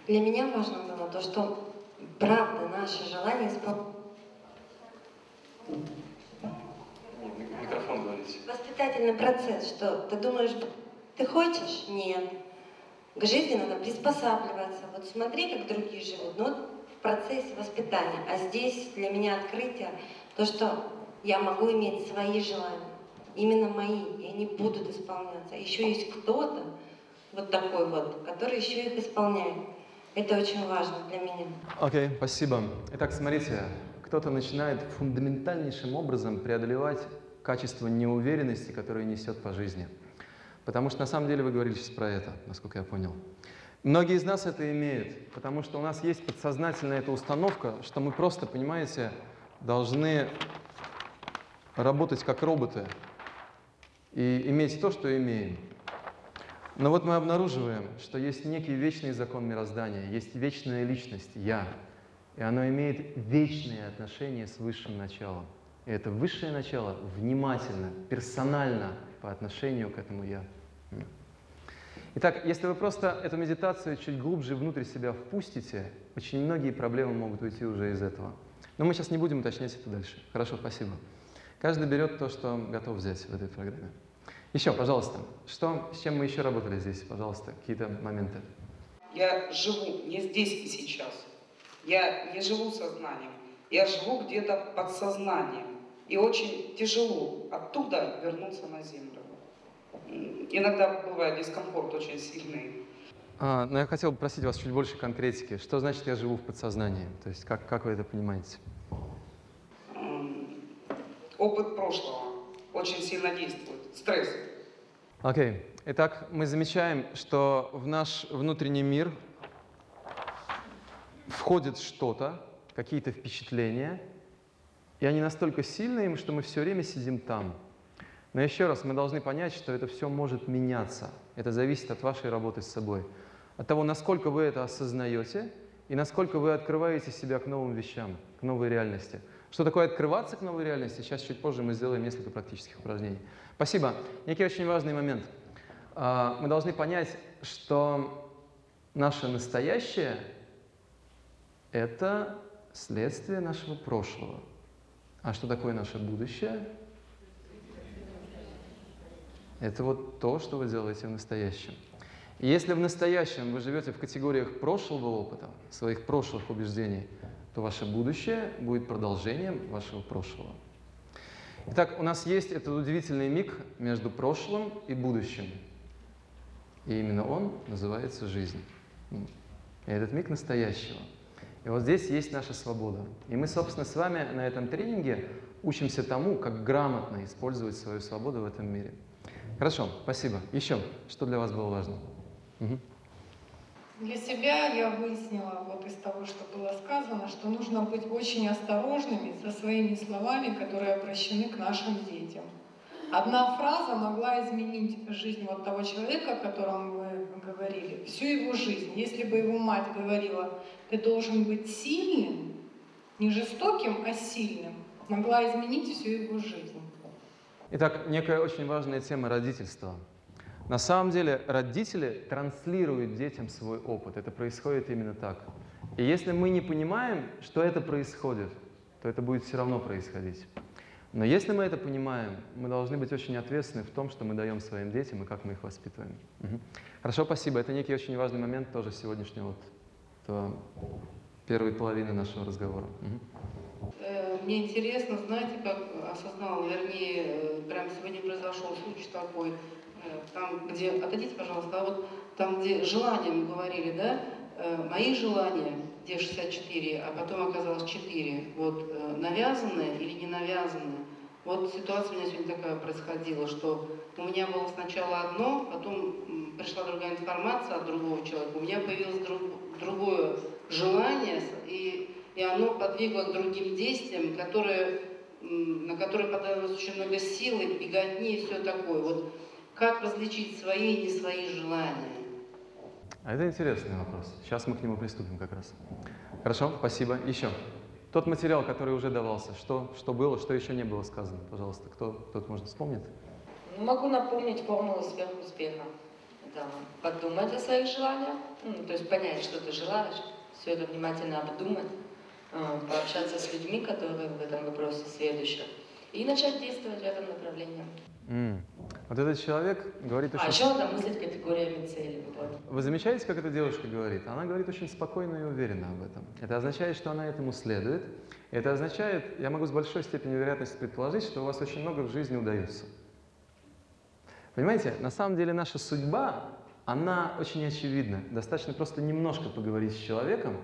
Для меня важно было то, что правда наши желания исполняются. Микрофон говорите. Воспитательный процесс, что ты думаешь, ты хочешь? Нет. К жизни надо приспосабливаться. Вот смотри, как другие живут. Ну вот процессе воспитания. А здесь для меня открытие, то, что я могу иметь свои желания. Именно мои, и они будут исполняться. Еще есть кто-то, вот такой вот, который еще их исполняет. Это очень важно для меня. Окей, спасибо. Итак, смотрите, кто-то начинает фундаментальнейшим образом преодолевать качество неуверенности, которое несет по жизни. Потому что на самом деле вы говорили сейчас про это, насколько я понял. Многие из нас это имеют, потому что у нас есть подсознательная эта установка, что мы просто, понимаете, должны работать как роботы и иметь то, что имеем. Но вот мы обнаруживаем, что есть некий вечный закон мироздания, есть вечная личность «Я», и оно имеет вечные отношения с высшим началом. И это высшее начало внимательно, персонально по отношению к этому «Я». Итак, если вы просто эту медитацию чуть глубже внутрь себя впустите, очень многие проблемы могут уйти уже из этого. Но мы сейчас не будем уточнять это дальше. Хорошо, спасибо. Каждый берет то, что готов взять в этой программе. Еще, пожалуйста, что, с чем мы еще работали здесь, пожалуйста, какие-то моменты. Я живу не здесь и сейчас. Я не живу сознанием. Я живу где-то подсознанием. И очень тяжело оттуда вернуться на землю. Иногда бывает дискомфорт очень сильный. А, но я хотел бы просить вас чуть больше конкретики. Что значит «я живу в подсознании»? То есть как, как вы это понимаете? Опыт прошлого очень сильно действует. Стресс. Окей. Итак, мы замечаем, что в наш внутренний мир входит что-то, какие-то впечатления, и они настолько сильные, что мы все время сидим там. Но еще раз, мы должны понять, что это все может меняться. Это зависит от вашей работы с собой. От того, насколько вы это осознаете и насколько вы открываете себя к новым вещам, к новой реальности. Что такое открываться к новой реальности? Сейчас чуть позже мы сделаем несколько практических упражнений. Спасибо. Некий очень важный момент. А, мы должны понять, что наше настоящее – это следствие нашего прошлого. А что такое наше будущее? Это вот то, что вы делаете в настоящем. И если в настоящем вы живете в категориях прошлого опыта, своих прошлых убеждений, то ваше будущее будет продолжением вашего прошлого. Итак, у нас есть этот удивительный миг между прошлым и будущим. И именно он называется жизнь. И этот миг настоящего. И вот здесь есть наша свобода. И мы, собственно, с вами на этом тренинге учимся тому, как грамотно использовать свою свободу в этом мире. Хорошо, спасибо. Еще, что для вас было важно? Угу. Для себя я выяснила вот из того, что было сказано, что нужно быть очень осторожными со своими словами, которые обращены к нашим детям. Одна фраза могла изменить жизнь вот того человека, о котором вы говорили, всю его жизнь. Если бы его мать говорила, ты должен быть сильным, не жестоким, а сильным, могла изменить всю его жизнь. Итак, некая очень важная тема родительства. На самом деле родители транслируют детям свой опыт. Это происходит именно так. И если мы не понимаем, что это происходит, то это будет все равно происходить. Но если мы это понимаем, мы должны быть очень ответственны в том, что мы даем своим детям и как мы их воспитываем. Угу. Хорошо, спасибо. Это некий очень важный момент тоже сегодняшнего вот, первой половины нашего разговора. Угу. Мне интересно, знаете, как осознал, вернее, э, прямо сегодня произошел случай такой, Э, там, где, отойдите, пожалуйста, а вот там, где желания мы говорили, да, э, мои желания, где 64, а потом оказалось 4, вот э, навязанные или не навязанные. Вот ситуация у меня сегодня такая происходила, что у меня было сначала одно, потом пришла другая информация от другого человека, у меня появилось друг, другое желание, и, и оно подвигло к другим действиям, которые, на которые подалось очень много силы, беготни и все такое. Вот как различить свои и не свои желания? А это интересный вопрос. Сейчас мы к нему приступим как раз. Хорошо, спасибо. Еще. Тот материал, который уже давался, что, что было, что еще не было сказано, пожалуйста, кто тут может вспомнить? Ну, могу напомнить формулу сверхуспеха. Да. Подумать о своих желаниях, ну, то есть понять, что ты желаешь, все это внимательно обдумать, пообщаться с людьми, которые в этом вопросе следующие, и начать действовать в этом направлении. Mm. Вот этот человек говорит а очень... А еще надо мыслить категориями. Вот. Вы замечаете, как эта девушка говорит? Она говорит очень спокойно и уверенно об этом. Это означает, что она этому следует. Это означает, я могу с большой степенью вероятности предположить, что у вас очень много в жизни удается. Понимаете, на самом деле наша судьба, она очень очевидна. Достаточно просто немножко поговорить с человеком,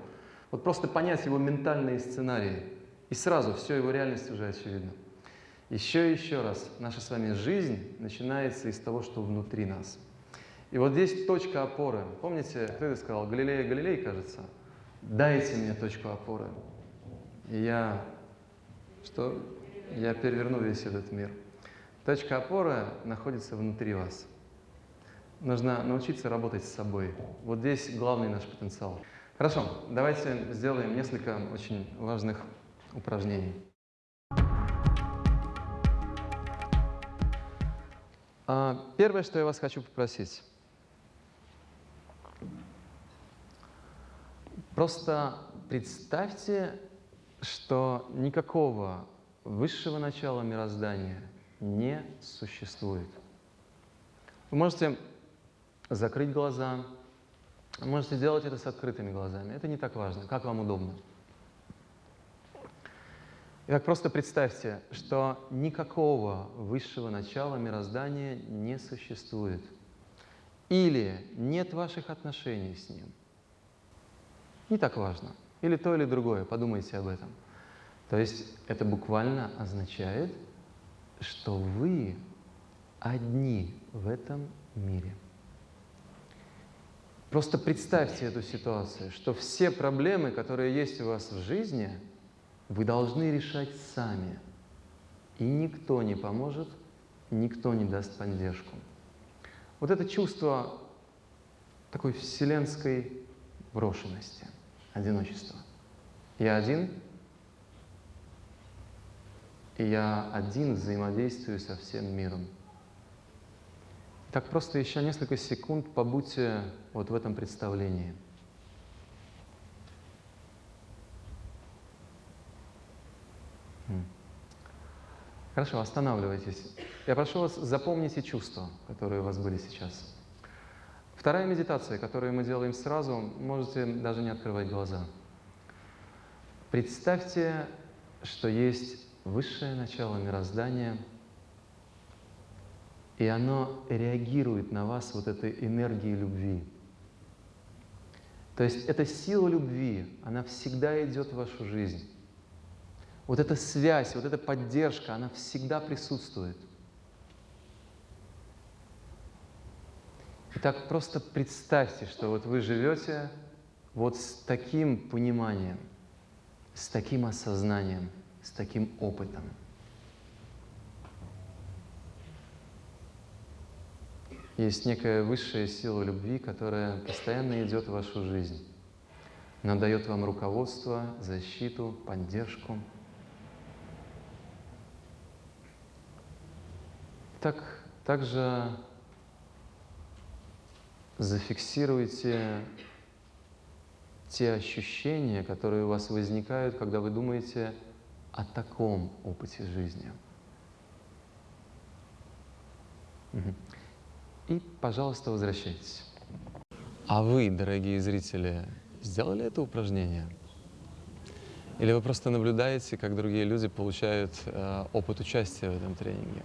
вот просто понять его ментальные сценарии, и сразу все его реальность уже очевидна. Еще и еще раз, наша с вами жизнь начинается из того, что внутри нас. И вот здесь точка опоры. Помните, кто это сказал? Галилея Галилей, кажется. Дайте мне точку опоры. И я, что? Я переверну весь этот мир. Точка опоры находится внутри вас. Нужно научиться работать с собой. Вот здесь главный наш потенциал. Хорошо, давайте сделаем несколько очень важных упражнений. А, первое, что я вас хочу попросить. Просто представьте, что никакого высшего начала мироздания не существует. Вы можете закрыть глаза, можете делать это с открытыми глазами. Это не так важно, как вам удобно. Итак, просто представьте, что никакого высшего начала мироздания не существует. Или нет ваших отношений с ним. Не так важно. Или то, или другое. Подумайте об этом. То есть это буквально означает, что вы одни в этом мире. Просто представьте эту ситуацию, что все проблемы, которые есть у вас в жизни, вы должны решать сами. И никто не поможет, никто не даст поддержку. Вот это чувство такой вселенской брошенности, одиночества. Я один, и я один взаимодействую со всем миром. Так просто еще несколько секунд побудьте вот в этом представлении. Хорошо, останавливайтесь. Я прошу вас, запомните чувства, которые у вас были сейчас. Вторая медитация, которую мы делаем сразу, можете даже не открывать глаза. Представьте, что есть высшее начало мироздания, и оно реагирует на вас вот этой энергией любви. То есть эта сила любви, она всегда идет в вашу жизнь. Вот эта связь, вот эта поддержка, она всегда присутствует. Итак, просто представьте, что вот вы живете вот с таким пониманием, с таким осознанием, с таким опытом. Есть некая высшая сила любви, которая постоянно идет в вашу жизнь. Она дает вам руководство, защиту, поддержку – Так, также зафиксируйте те ощущения, которые у вас возникают, когда вы думаете о таком опыте жизни. И, пожалуйста, возвращайтесь. А вы, дорогие зрители, сделали это упражнение? Или вы просто наблюдаете, как другие люди получают э, опыт участия в этом тренинге?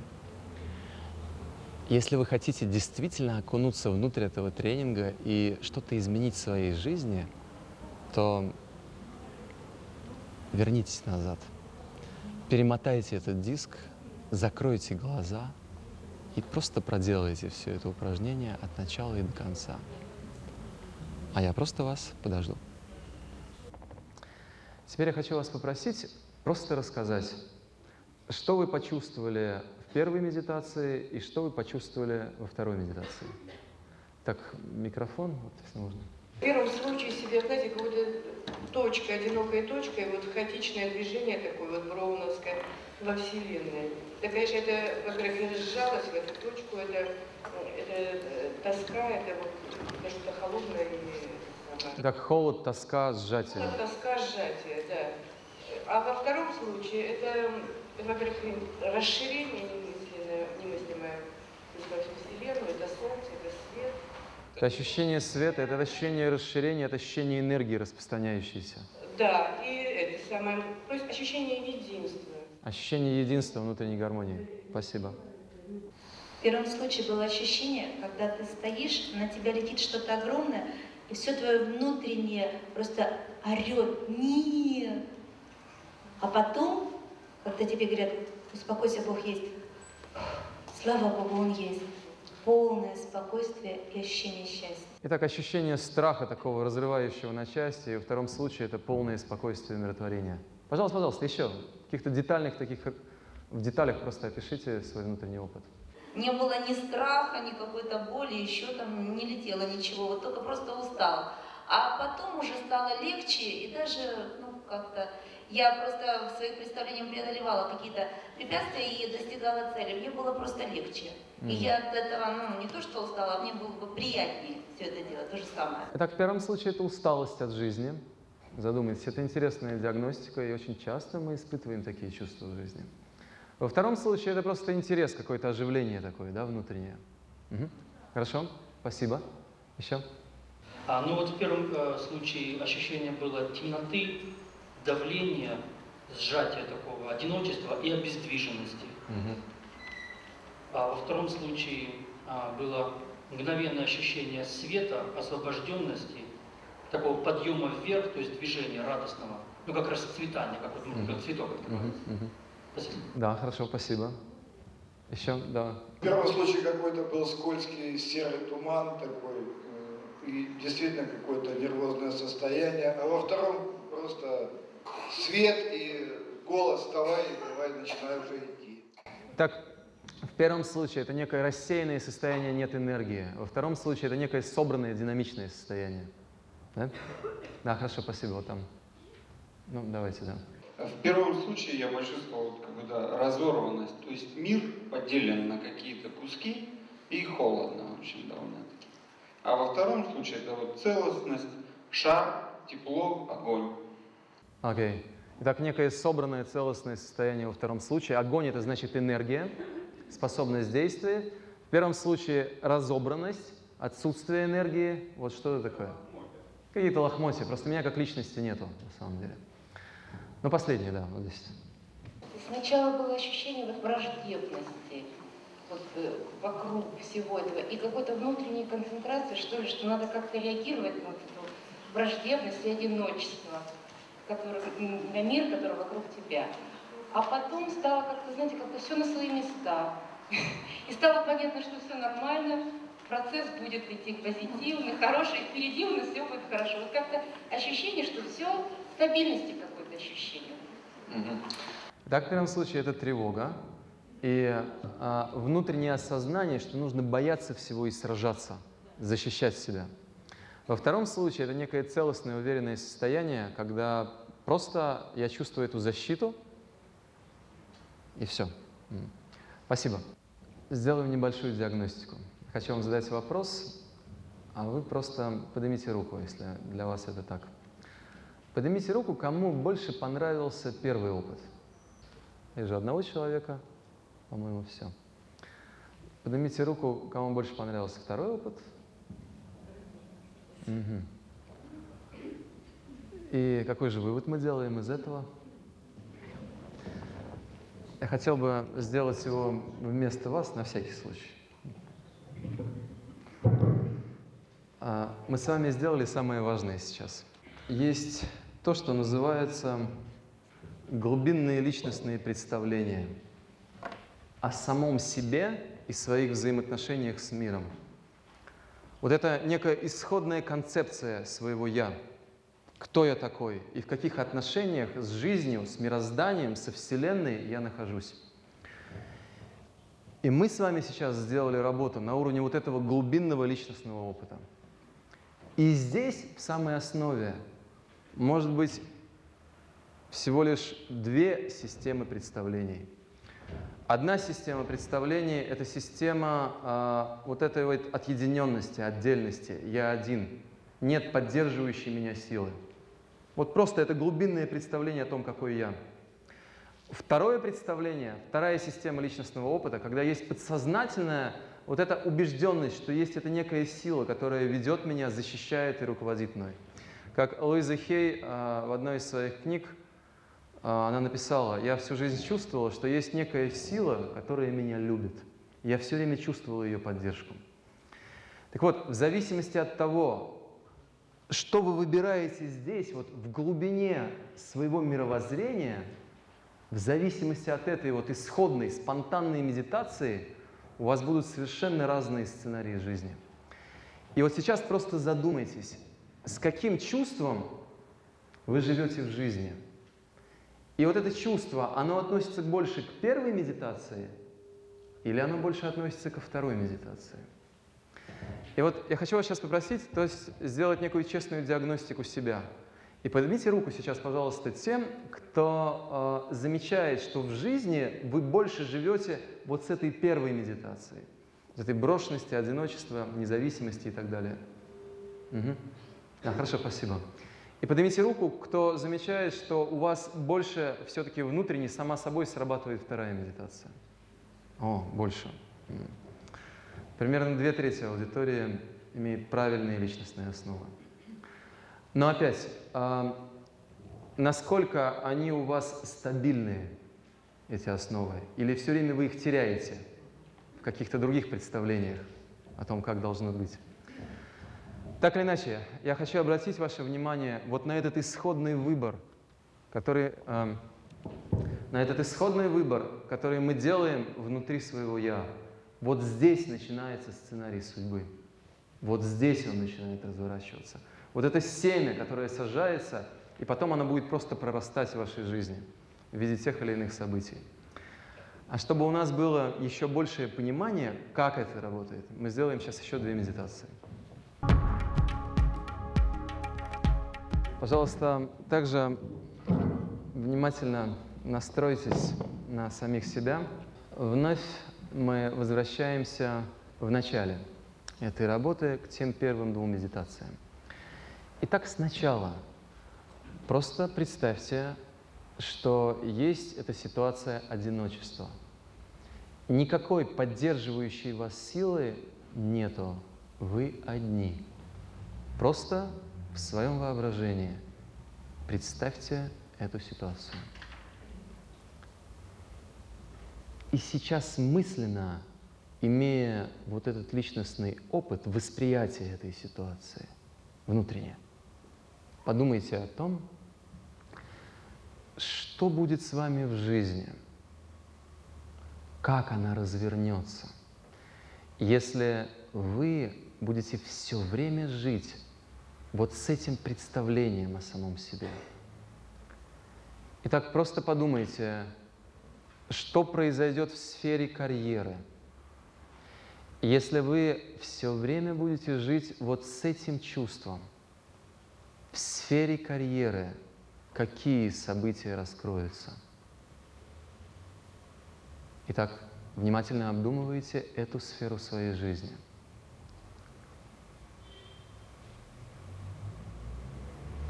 Если вы хотите действительно окунуться внутрь этого тренинга и что-то изменить в своей жизни, то вернитесь назад, перемотайте этот диск, закройте глаза и просто проделайте все это упражнение от начала и до конца. А я просто вас подожду. Теперь я хочу вас попросить просто рассказать, что вы почувствовали первой медитации и что вы почувствовали во второй медитации? Так, микрофон, вот если можно. В первом случае себе, знаете, как будто точка, одинокая точка, и вот хаотичное движение такое вот броуновское во Вселенной. Да, конечно, это, во-первых, я сжалась в эту точку, это, это э, тоска, это вот это что-то холодное и... Так, холод, тоска, сжатие. Холод, тоска, сжатие, да. А во втором случае это, во-первых, расширение немыслимое во всю Вселенную, это Солнце, это свет. Это ощущение света, это ощущение расширения, это ощущение энергии распространяющейся. Да, и это самое, то есть ощущение единства. Ощущение единства, внутренней гармонии. Спасибо. В первом случае было ощущение, когда ты стоишь, на тебя летит что-то огромное, и все твое внутреннее просто орет «Нет!». А потом, когда тебе говорят «Успокойся, Бог есть», Слава Богу, Он есть. Полное спокойствие и ощущение счастья. Итак, ощущение страха такого разрывающего на части, и во втором случае это полное спокойствие и умиротворение. Пожалуйста, пожалуйста, еще каких-то детальных таких, в деталях просто опишите свой внутренний опыт. Не было ни страха, ни какой-то боли, еще там не летело ничего, вот только просто устал. А потом уже стало легче, и даже, ну, как-то я просто в своих представлениях преодолевала какие-то препятствия и достигала цели. Мне было просто легче. Mm. И я от этого, ну, не то что устала, а мне было бы приятнее все это делать, то же самое. Итак, в первом случае это усталость от жизни. Задумайтесь, это интересная диагностика, и очень часто мы испытываем такие чувства в жизни. Во втором случае это просто интерес, какое-то оживление такое, да, внутреннее. Угу. Хорошо, спасибо. Еще? А, ну вот в первом э, случае ощущение было темноты, давления, сжатия такого, одиночества и обездвиженности. Угу. А во втором случае а, было мгновенное ощущение света, освобожденности, такого подъема вверх, то есть движения радостного, ну как расцветание, как, вот, угу. как цветок открывается. Спасибо. Да, хорошо, спасибо. Еще, да. В первом случае какой-то был скользкий серый туман такой, э, и действительно какое-то нервозное состояние, а во втором просто свет и голос «вставай, давай, начинай уже идти». Так, в первом случае это некое рассеянное состояние, нет энергии. Во втором случае это некое собранное, динамичное состояние. Да? Да, хорошо, спасибо. Вот там. Ну, давайте, да. В первом случае я почувствовал вот какую-то разорванность, то есть мир поделен на какие-то куски и холодно, в общем, довольно-таки. А во втором случае это вот целостность, шар, тепло, огонь. Окей. Okay. Итак, некое собранное целостное состояние во втором случае. Огонь – это значит энергия, способность действия. В первом случае разобранность, отсутствие энергии. Вот что это такое? Какие-то лохмотья. Просто меня как личности нету, на самом деле. Ну, последнее, да, вот здесь. Сначала было ощущение вот враждебности вот, э, вокруг всего этого и какой-то внутренней концентрации, что ли, что надо как-то реагировать на вот эту враждебность и одиночество, который, на мир, который вокруг тебя. А потом стало как-то, знаете, как-то все на свои места. И стало понятно, что все нормально, процесс будет идти позитивный, хороший, впереди у нас все будет хорошо. Вот как-то ощущение, что все, стабильности какое-то ощущение. Так, в первом случае это тревога и а, внутреннее осознание, что нужно бояться всего и сражаться, защищать себя. Во втором случае это некое целостное, уверенное состояние, когда просто я чувствую эту защиту, и все. Спасибо. Сделаем небольшую диагностику. Хочу вам задать вопрос, а вы просто поднимите руку, если для вас это так. Поднимите руку, кому больше понравился первый опыт. Я же одного человека, по-моему, все. Поднимите руку, кому больше понравился второй опыт. Угу. И какой же вывод мы делаем из этого? Я хотел бы сделать его вместо вас на всякий случай. А, мы с вами сделали самое важное сейчас. Есть то, что называется глубинные личностные представления о самом себе и своих взаимоотношениях с миром. Вот это некая исходная концепция своего «я». Кто я такой и в каких отношениях с жизнью, с мирозданием, со Вселенной я нахожусь. И мы с вами сейчас сделали работу на уровне вот этого глубинного личностного опыта. И здесь, в самой основе, может быть всего лишь две системы представлений. Одна система представлений – это система э, вот этой вот отъединенности, отдельности. Я один. Нет поддерживающей меня силы. Вот просто это глубинное представление о том, какой я. Второе представление, вторая система личностного опыта, когда есть подсознательная вот эта убежденность, что есть эта некая сила, которая ведет меня, защищает и руководит мной. Как Луиза Хей а, в одной из своих книг, а, она написала, я всю жизнь чувствовала, что есть некая сила, которая меня любит. Я все время чувствовала ее поддержку. Так вот, в зависимости от того, что вы выбираете здесь, вот в глубине своего мировоззрения, в зависимости от этой вот исходной, спонтанной медитации, у вас будут совершенно разные сценарии жизни. И вот сейчас просто задумайтесь, с каким чувством вы живете в жизни. И вот это чувство, оно относится больше к первой медитации или оно больше относится ко второй медитации? И вот я хочу вас сейчас попросить, то есть сделать некую честную диагностику себя. И поднимите руку сейчас, пожалуйста, тем, кто э, замечает, что в жизни вы больше живете вот с этой первой медитацией, с этой брошенности, одиночества, независимости и так далее. Угу. Да, хорошо, спасибо. И поднимите руку, кто замечает, что у вас больше все-таки внутренне, сама собой срабатывает вторая медитация. О, больше. Примерно две трети аудитории имеет правильные личностные основы. Но опять, насколько они у вас стабильные, эти основы, или все время вы их теряете в каких-то других представлениях о том, как должно быть? Так или иначе, я хочу обратить ваше внимание вот на этот исходный выбор, который э, на этот исходный выбор, который мы делаем внутри своего «я». Вот здесь начинается сценарий судьбы. Вот здесь он начинает разворачиваться. Вот это семя, которое сажается, и потом оно будет просто прорастать в вашей жизни в виде тех или иных событий. А чтобы у нас было еще большее понимание, как это работает, мы сделаем сейчас еще две медитации. Пожалуйста, также внимательно настройтесь на самих себя. Вновь мы возвращаемся в начале этой работы к тем первым двум медитациям. Итак, сначала просто представьте, что есть эта ситуация одиночества. Никакой поддерживающей вас силы нету. Вы одни. Просто в своем воображении представьте эту ситуацию. И сейчас мысленно, имея вот этот личностный опыт восприятия этой ситуации внутренне, подумайте о том, что будет с вами в жизни, как она развернется, если вы будете все время жить вот с этим представлением о самом себе. Итак, просто подумайте, что произойдет в сфере карьеры, если вы все время будете жить вот с этим чувством. В сфере карьеры какие события раскроются. Итак, внимательно обдумывайте эту сферу своей жизни –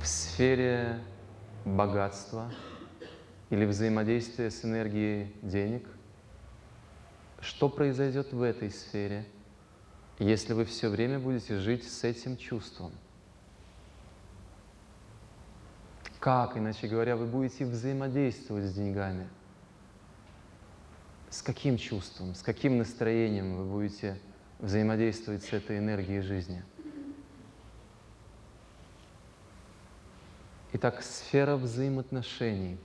в сфере богатства или взаимодействия с энергией денег, что произойдет в этой сфере, если вы все время будете жить с этим чувством? Как, иначе говоря, вы будете взаимодействовать с деньгами? С каким чувством, с каким настроением вы будете взаимодействовать с этой энергией жизни? – Итак, сфера взаимоотношений.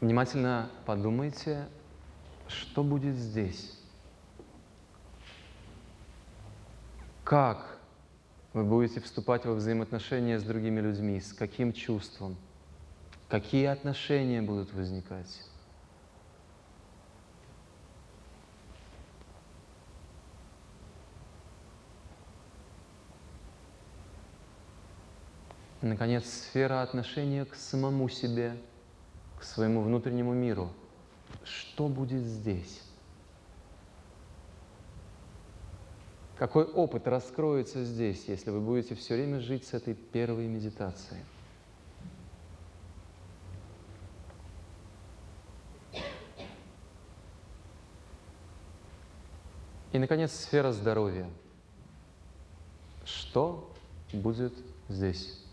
Внимательно подумайте, что будет здесь. Как вы будете вступать во взаимоотношения с другими людьми, с каким чувством, какие отношения будут возникать. наконец, сфера отношения к самому себе, к своему внутреннему миру. Что будет здесь? Какой опыт раскроется здесь, если вы будете все время жить с этой первой медитацией? И, наконец, сфера здоровья. Что будет здесь?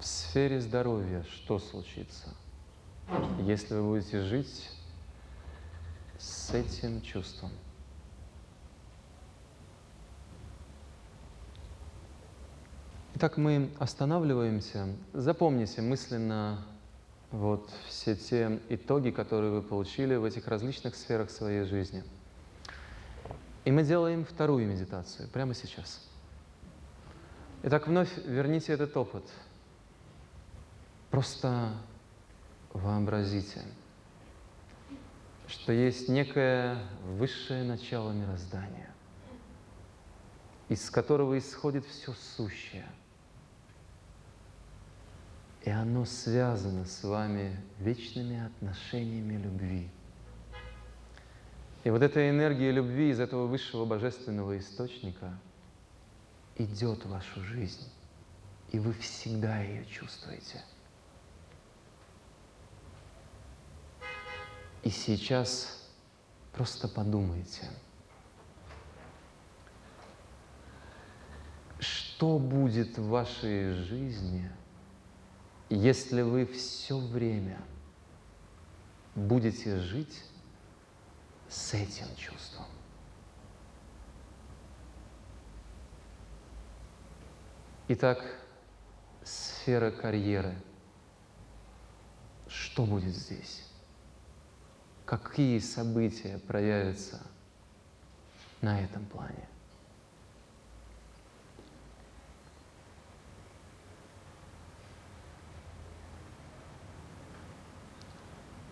сфере здоровья что случится, если вы будете жить с этим чувством? Итак, мы останавливаемся. Запомните мысленно вот все те итоги, которые вы получили в этих различных сферах своей жизни. И мы делаем вторую медитацию прямо сейчас. Итак, вновь верните этот опыт – Просто вообразите, что есть некое высшее начало мироздания, из которого исходит все сущее. И оно связано с вами вечными отношениями любви. И вот эта энергия любви из этого высшего божественного источника идет в вашу жизнь, и вы всегда ее чувствуете – И сейчас просто подумайте, что будет в вашей жизни, если вы все время будете жить с этим чувством. Итак, сфера карьеры. Что будет здесь? Какие события проявятся на этом плане?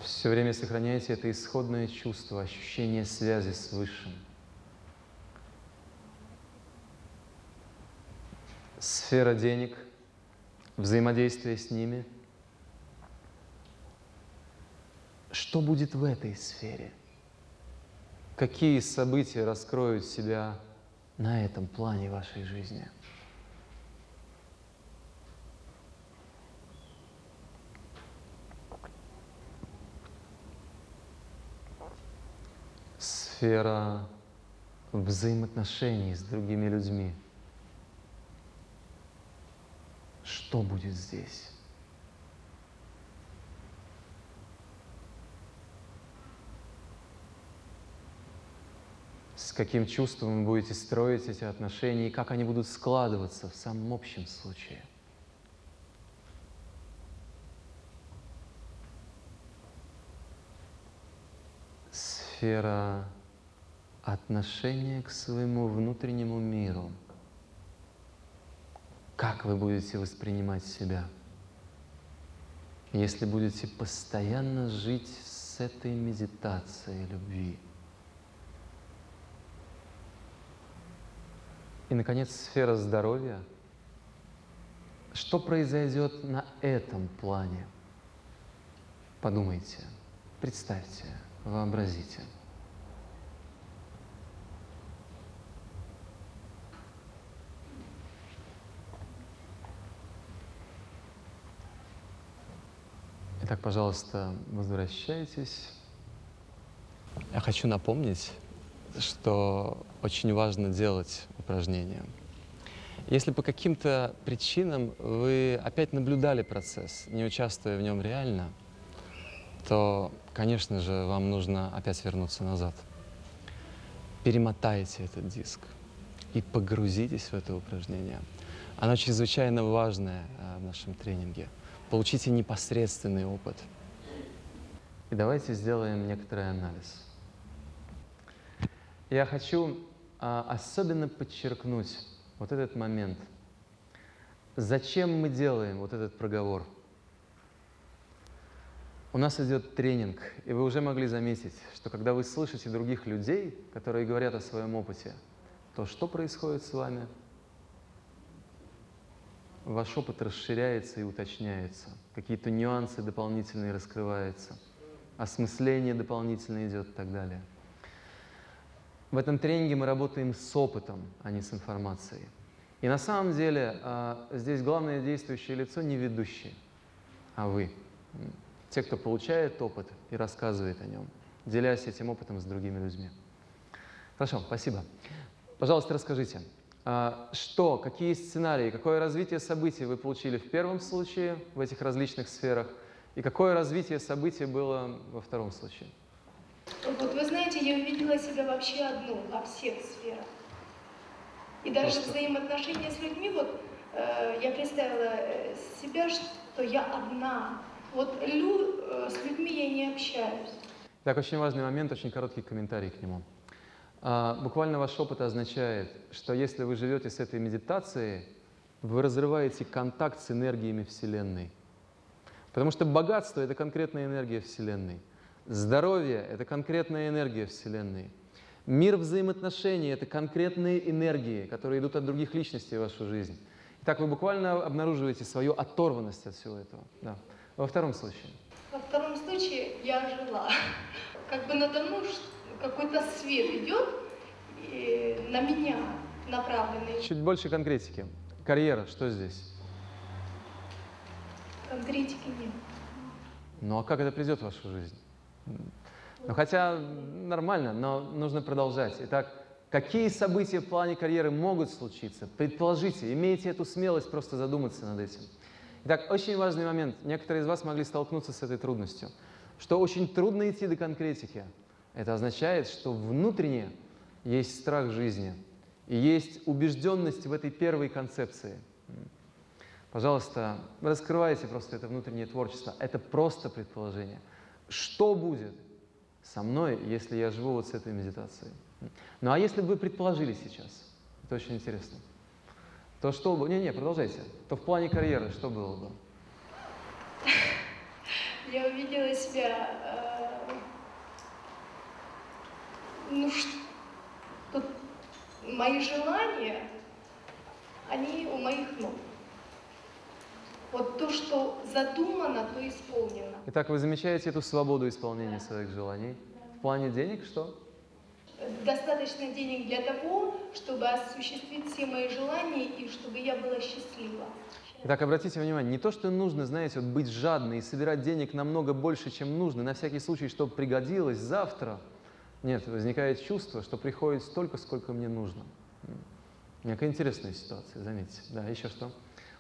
Все время сохраняйте это исходное чувство, ощущение связи с Высшим. Сфера денег, взаимодействие с ними. Что будет в этой сфере? Какие события раскроют себя на этом плане вашей жизни? сфера взаимоотношений с другими людьми. Что будет здесь? С каким чувством вы будете строить эти отношения и как они будут складываться в самом общем случае? Сфера отношение к своему внутреннему миру. Как вы будете воспринимать себя, если будете постоянно жить с этой медитацией любви? И, наконец, сфера здоровья. Что произойдет на этом плане? Подумайте, представьте, вообразите. Итак, пожалуйста, возвращайтесь. Я хочу напомнить, что очень важно делать упражнения. Если по каким-то причинам вы опять наблюдали процесс, не участвуя в нем реально, то, конечно же, вам нужно опять вернуться назад. Перемотайте этот диск и погрузитесь в это упражнение. Оно чрезвычайно важное а, в нашем тренинге – получите непосредственный опыт. И давайте сделаем некоторый анализ. Я хочу особенно подчеркнуть вот этот момент. Зачем мы делаем вот этот проговор? У нас идет тренинг, и вы уже могли заметить, что когда вы слышите других людей, которые говорят о своем опыте, то что происходит с вами – ваш опыт расширяется и уточняется, какие-то нюансы дополнительные раскрываются, осмысление дополнительно идет и так далее. В этом тренинге мы работаем с опытом, а не с информацией. И на самом деле а, здесь главное действующее лицо не ведущий, а вы. Те, кто получает опыт и рассказывает о нем, делясь этим опытом с другими людьми. Хорошо, спасибо. Пожалуйста, расскажите, а, что, какие сценарии, какое развитие событий вы получили в первом случае в этих различных сферах, и какое развитие событий было во втором случае? Вот вы я увидела себя вообще одну во всех сферах. И даже Просто... взаимоотношения с людьми, вот э, я представила э, себя, что я одна. Вот лю, э, с людьми я не общаюсь. Так, очень важный момент, очень короткий комментарий к нему. А, буквально ваш опыт означает, что если вы живете с этой медитацией, вы разрываете контакт с энергиями Вселенной. Потому что богатство — это конкретная энергия Вселенной. Здоровье — это конкретная энергия Вселенной. Мир взаимоотношений — это конкретные энергии, которые идут от других личностей в вашу жизнь. Итак, вы буквально обнаруживаете свою оторванность от всего этого. Да. Во втором случае? Во втором случае я жила. Как бы надо мной какой-то свет идет на меня направленный. Чуть больше конкретики. Карьера, что здесь? Конкретики нет. Ну а как это придет в вашу жизнь? Ну хотя нормально, но нужно продолжать. Итак, какие события в плане карьеры могут случиться? Предположите, имейте эту смелость просто задуматься над этим. Итак, очень важный момент. Некоторые из вас могли столкнуться с этой трудностью, что очень трудно идти до конкретики. Это означает, что внутренне есть страх жизни и есть убежденность в этой первой концепции. Пожалуйста, раскрывайте просто это внутреннее творчество. Это просто предположение. Что будет со мной, если я живу вот с этой медитацией? Ну а если бы вы предположили сейчас, это очень интересно, то что бы... Не-не, продолжайте. То в плане карьеры что было бы? Я увидела себя, э, ну что, мои желания, они у моих ног. Вот то, что задумано, то исполнено. Итак, вы замечаете эту свободу исполнения своих желаний? В плане денег что? Достаточно денег для того, чтобы осуществить все мои желания и чтобы я была счастлива. Итак, обратите внимание, не то, что нужно, знаете, вот быть жадной и собирать денег намного больше, чем нужно, на всякий случай, чтобы пригодилось завтра. Нет, возникает чувство, что приходит столько, сколько мне нужно. Некая интересная ситуация, заметьте. Да, еще что?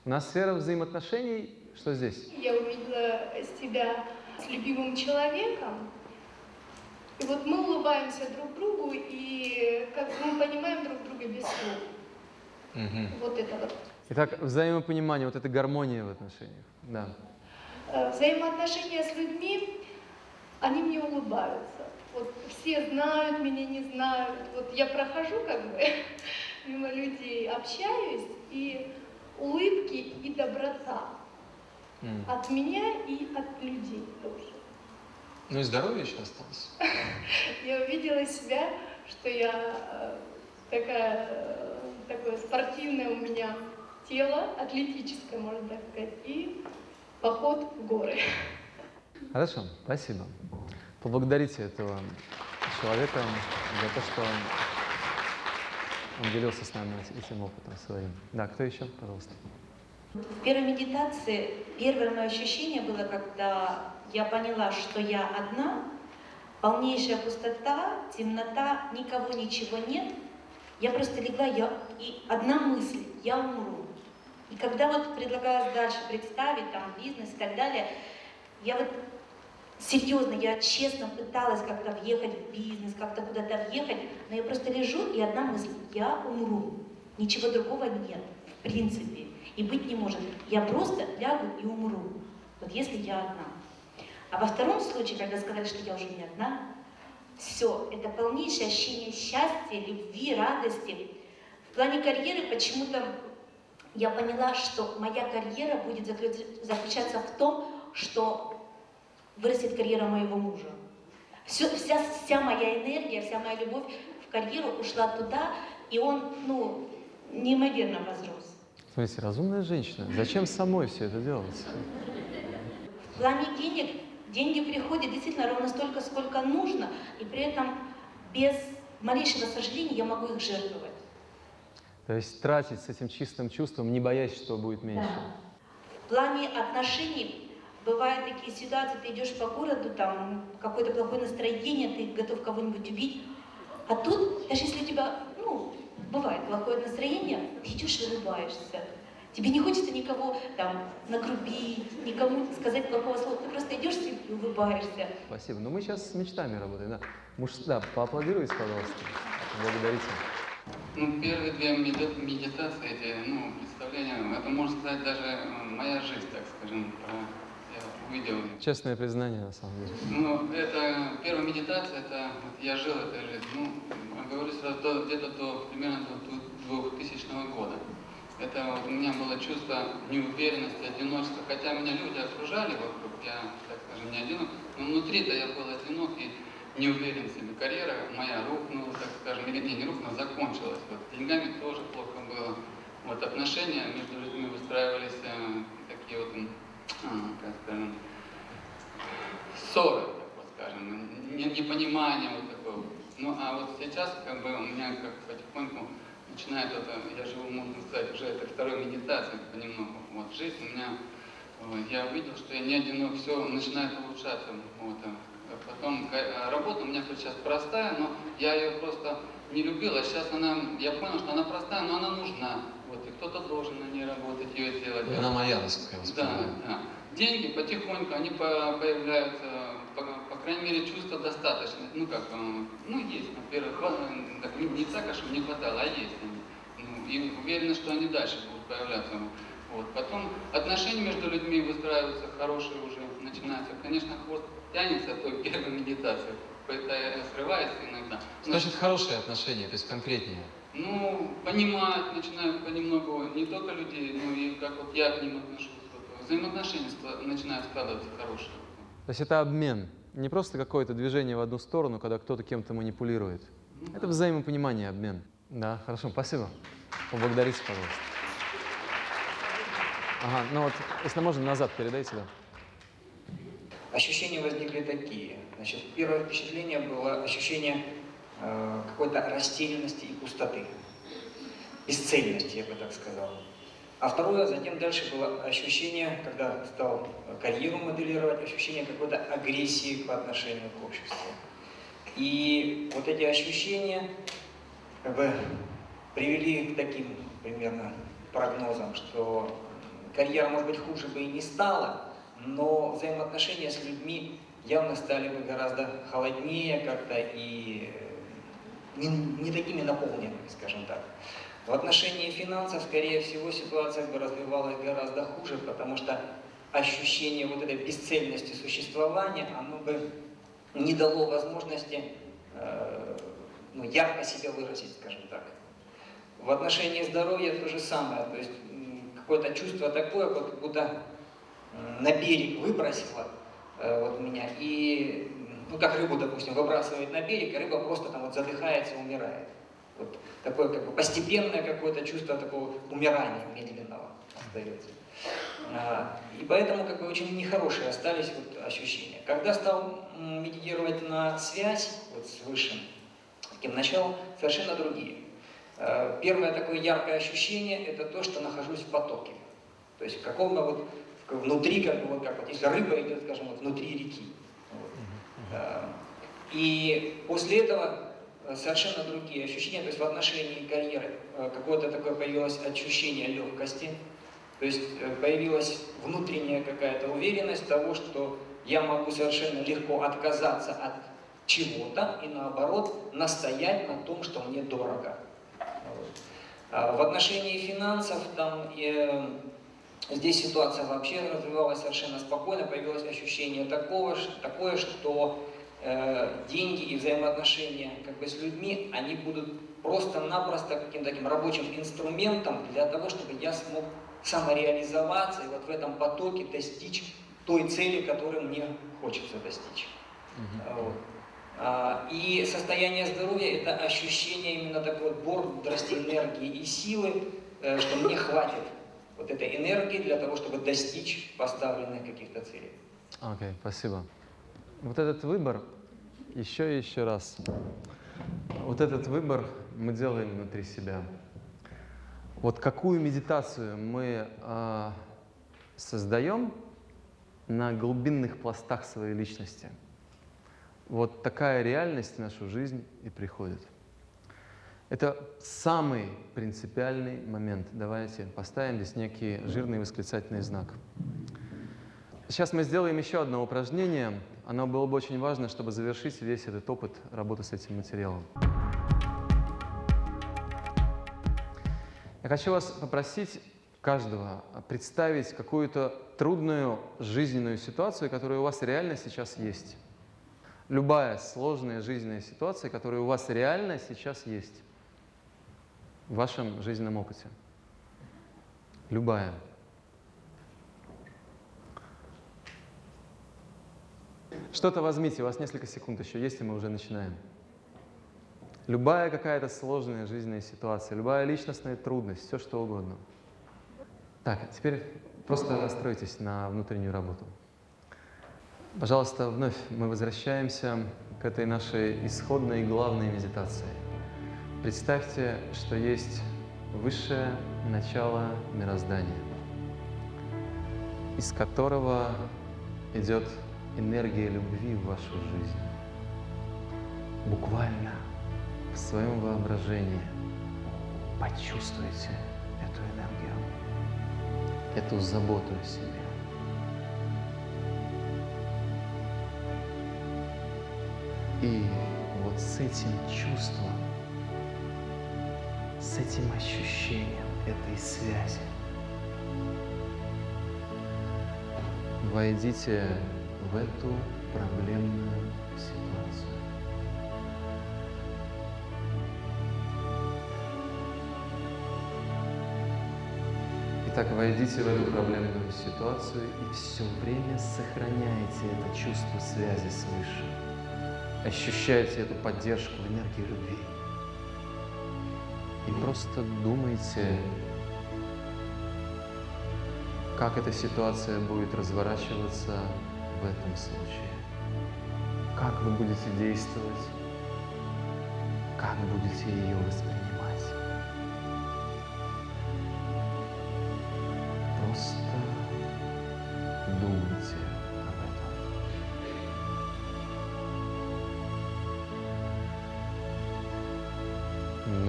У нас сфера взаимоотношений, что здесь? Я увидела себя с любимым человеком, и вот мы улыбаемся друг другу, и как мы понимаем друг друга без слов. Угу. Вот это вот. Итак, взаимопонимание, вот эта гармония в отношениях. Да. Э, взаимоотношения с людьми, они мне улыбаются. Вот все знают меня, не знают. Вот я прохожу как бы мимо людей, общаюсь, и улыбки и доброта mm. от меня и от людей тоже. Ну и здоровье еще осталось. Я увидела себя, что я э, такая, э, такое спортивное у меня тело, атлетическое, можно так сказать, и поход в горы. Хорошо, спасибо. Поблагодарите этого человека за то, что он делился с нами этим опытом своим. Да, кто еще, пожалуйста? В первой медитации первое мое ощущение было, когда я поняла, что я одна, полнейшая пустота, темнота, никого, ничего нет. Я просто легла, я, и одна мысль, я умру. И когда вот предлагалось дальше представить, там, бизнес и так далее, я вот серьезно, я честно пыталась как-то въехать в бизнес, как-то куда-то въехать, но я просто лежу, и одна мысль, я умру. Ничего другого нет, в принципе, и быть не может. Я просто лягу и умру, вот если я одна. А во втором случае, когда сказали, что я уже не одна, все, это полнейшее ощущение счастья, любви, радости. В плане карьеры почему-то я поняла, что моя карьера будет заключаться в том, что вырастет карьера моего мужа. Все, вся, вся моя энергия, вся моя любовь в карьеру ушла туда, и он, ну, неимоверно возрос. Смотрите, разумная женщина. Зачем самой все это делать? В плане денег Деньги приходят действительно ровно столько, сколько нужно, и при этом без малейшего сожаления я могу их жертвовать. То есть тратить с этим чистым чувством, не боясь, что будет меньше. Да. В плане отношений бывают такие ситуации, ты идешь по городу, там какое-то плохое настроение, ты готов кого-нибудь убить, а тут, даже если у тебя, ну, бывает плохое настроение, ты идешь и улыбаешься. Тебе не хочется никого там нагрубить, никому сказать плохого слова. Ты просто идешь и улыбаешься. Спасибо. Но ну, мы сейчас с мечтами работаем. Да, Муж, да поаплодируйте, пожалуйста. Благодарите. Ну, первые две медитации, эти, ну, представления, это, можно сказать, даже э, моя жизнь, так скажем, я увидел. Честное признание, на самом деле. Ну, это, первая медитация, это, вот я жил этой жизнью, ну, говорю сразу, где-то до, примерно до 2000 года это вот у меня было чувство неуверенности, одиночества. Хотя меня люди окружали вокруг, я, так скажем, не одинок, но внутри-то я был одинок и не уверен в себе. Карьера моя рухнула, так скажем, или не, не рухнула, закончилась. Вот, деньгами тоже плохо было. Вот отношения между людьми выстраивались э, такие вот, как скажем, ссоры, так вот скажем, непонимание вот такое. Ну а вот сейчас как бы у меня как потихоньку начинает это, я живу, можно сказать, уже это второй медитацией понемногу. Вот жизнь у меня, я увидел, что я не одинок, все начинает улучшаться. Вот, а потом а работа у меня сейчас простая, но я ее просто не любил, а сейчас она, я понял, что она простая, но она нужна. Кто-то должен на ней работать, ее делать. Она моя, насколько я Да, да. Деньги потихоньку, они появляются, по, по крайней мере, чувства достаточно. Ну как, э, ну есть, во-первых, так, не так, а чтобы не хватало, а есть они. Ну, и уверены, что они дальше будут появляться. Вот. Потом отношения между людьми выстраиваются хорошие уже, начинаются. Конечно, хвост тянется той первой медитации, поэтому срывается иногда. Но Значит, хорошие отношения, то есть конкретнее. Ну, понимать, начинают понемногу не только людей, но и как вот я к ним отношусь. Вот, взаимоотношения начинают складываться хорошие. То есть это обмен. Не просто какое-то движение в одну сторону, когда кто-то кем-то манипулирует. Это взаимопонимание, обмен. Да, хорошо, спасибо. Поблагодарите, пожалуйста. Ага, ну вот, если можно, назад передайте, да. Ощущения возникли такие. Значит, первое впечатление было ощущение какой-то растерянности и пустоты. Бесцельности, я бы так сказал. А второе, затем дальше было ощущение, когда стал карьеру моделировать, ощущение какой-то агрессии по отношению к обществу. И вот эти ощущения как бы привели к таким примерно прогнозам, что карьера, может быть, хуже бы и не стала, но взаимоотношения с людьми явно стали бы гораздо холоднее как-то и не, не такими наполненными, скажем так. В отношении финансов, скорее всего, ситуация бы развивалась гораздо хуже, потому что ощущение вот этой бесцельности существования, оно бы не дало возможности э, ну, ярко себя выразить, скажем так. В отношении здоровья то же самое, то есть какое-то чувство такое, вот будто м, на берег выбросило э, вот меня, и, ну, как рыбу, допустим, выбрасывает на берег, и рыба просто там вот задыхается, умирает. Вот такое как бы постепенное какое-то чувство такого умирания медленного остается. А, И поэтому как бы очень нехорошие остались вот ощущения. Когда стал медитировать на связь вот с Высшим, таким началом, совершенно другие. Э, Первое такое яркое ощущение – это то, что нахожусь в потоке. То есть в каком-то вот внутри, как бы вот как вот, если рыба идет, скажем, вот внутри реки. Вот. Э, И после этого э, совершенно другие ощущения, то есть в отношении карьеры э, какое-то такое появилось ощущение легкости, то есть э, появилась внутренняя какая-то уверенность того, что я могу совершенно легко отказаться от чего-то и наоборот настоять на том, что мне дорого. В отношении финансов там э, здесь ситуация вообще развивалась совершенно спокойно, появилось ощущение такого, такое, что э, деньги и взаимоотношения как бы с людьми, они будут просто-напросто каким-то таким рабочим инструментом для того, чтобы я смог самореализоваться и вот в этом потоке достичь той цели, которую мне хочется достичь. Вот. А, И состояние здоровья – это ощущение именно такой вот бодрости, энергии и силы, э, что мне хватит вот этой энергии для того, чтобы достичь поставленных каких-то целей. Окей, спасибо. Вот этот выбор, еще и еще раз, вот этот выбор мы делаем внутри себя. Вот какую медитацию мы а, создаем на глубинных пластах своей личности, вот такая реальность в нашу жизнь и приходит. Это самый принципиальный момент. Давайте поставим здесь некий жирный восклицательный знак. Сейчас мы сделаем еще одно упражнение. Оно было бы очень важно, чтобы завершить весь этот опыт работы с этим материалом. Я хочу вас попросить каждого представить какую-то трудную жизненную ситуацию, которая у вас реально сейчас есть. Любая сложная жизненная ситуация, которая у вас реально сейчас есть в вашем жизненном опыте. Любая. Что-то возьмите, у вас несколько секунд еще есть, и мы уже начинаем. Любая какая-то сложная жизненная ситуация, любая личностная трудность, все что угодно. Так, теперь просто настройтесь на внутреннюю работу. Пожалуйста, вновь мы возвращаемся к этой нашей исходной главной медитации. Представьте, что есть высшее начало мироздания, из которого идет энергия любви в вашу жизнь. Буквально в своем воображении почувствуйте эту энергию, эту заботу о себе. И вот с этим чувством, с этим ощущением этой связи войдите в эту проблемную ситуацию. Итак, войдите в эту проблемную ситуацию и все время сохраняйте это чувство связи с Высшим. Ощущайте эту поддержку энергии любви. И просто думайте, как эта ситуация будет разворачиваться в этом случае. Как вы будете действовать, как будете ее воспринимать. Просто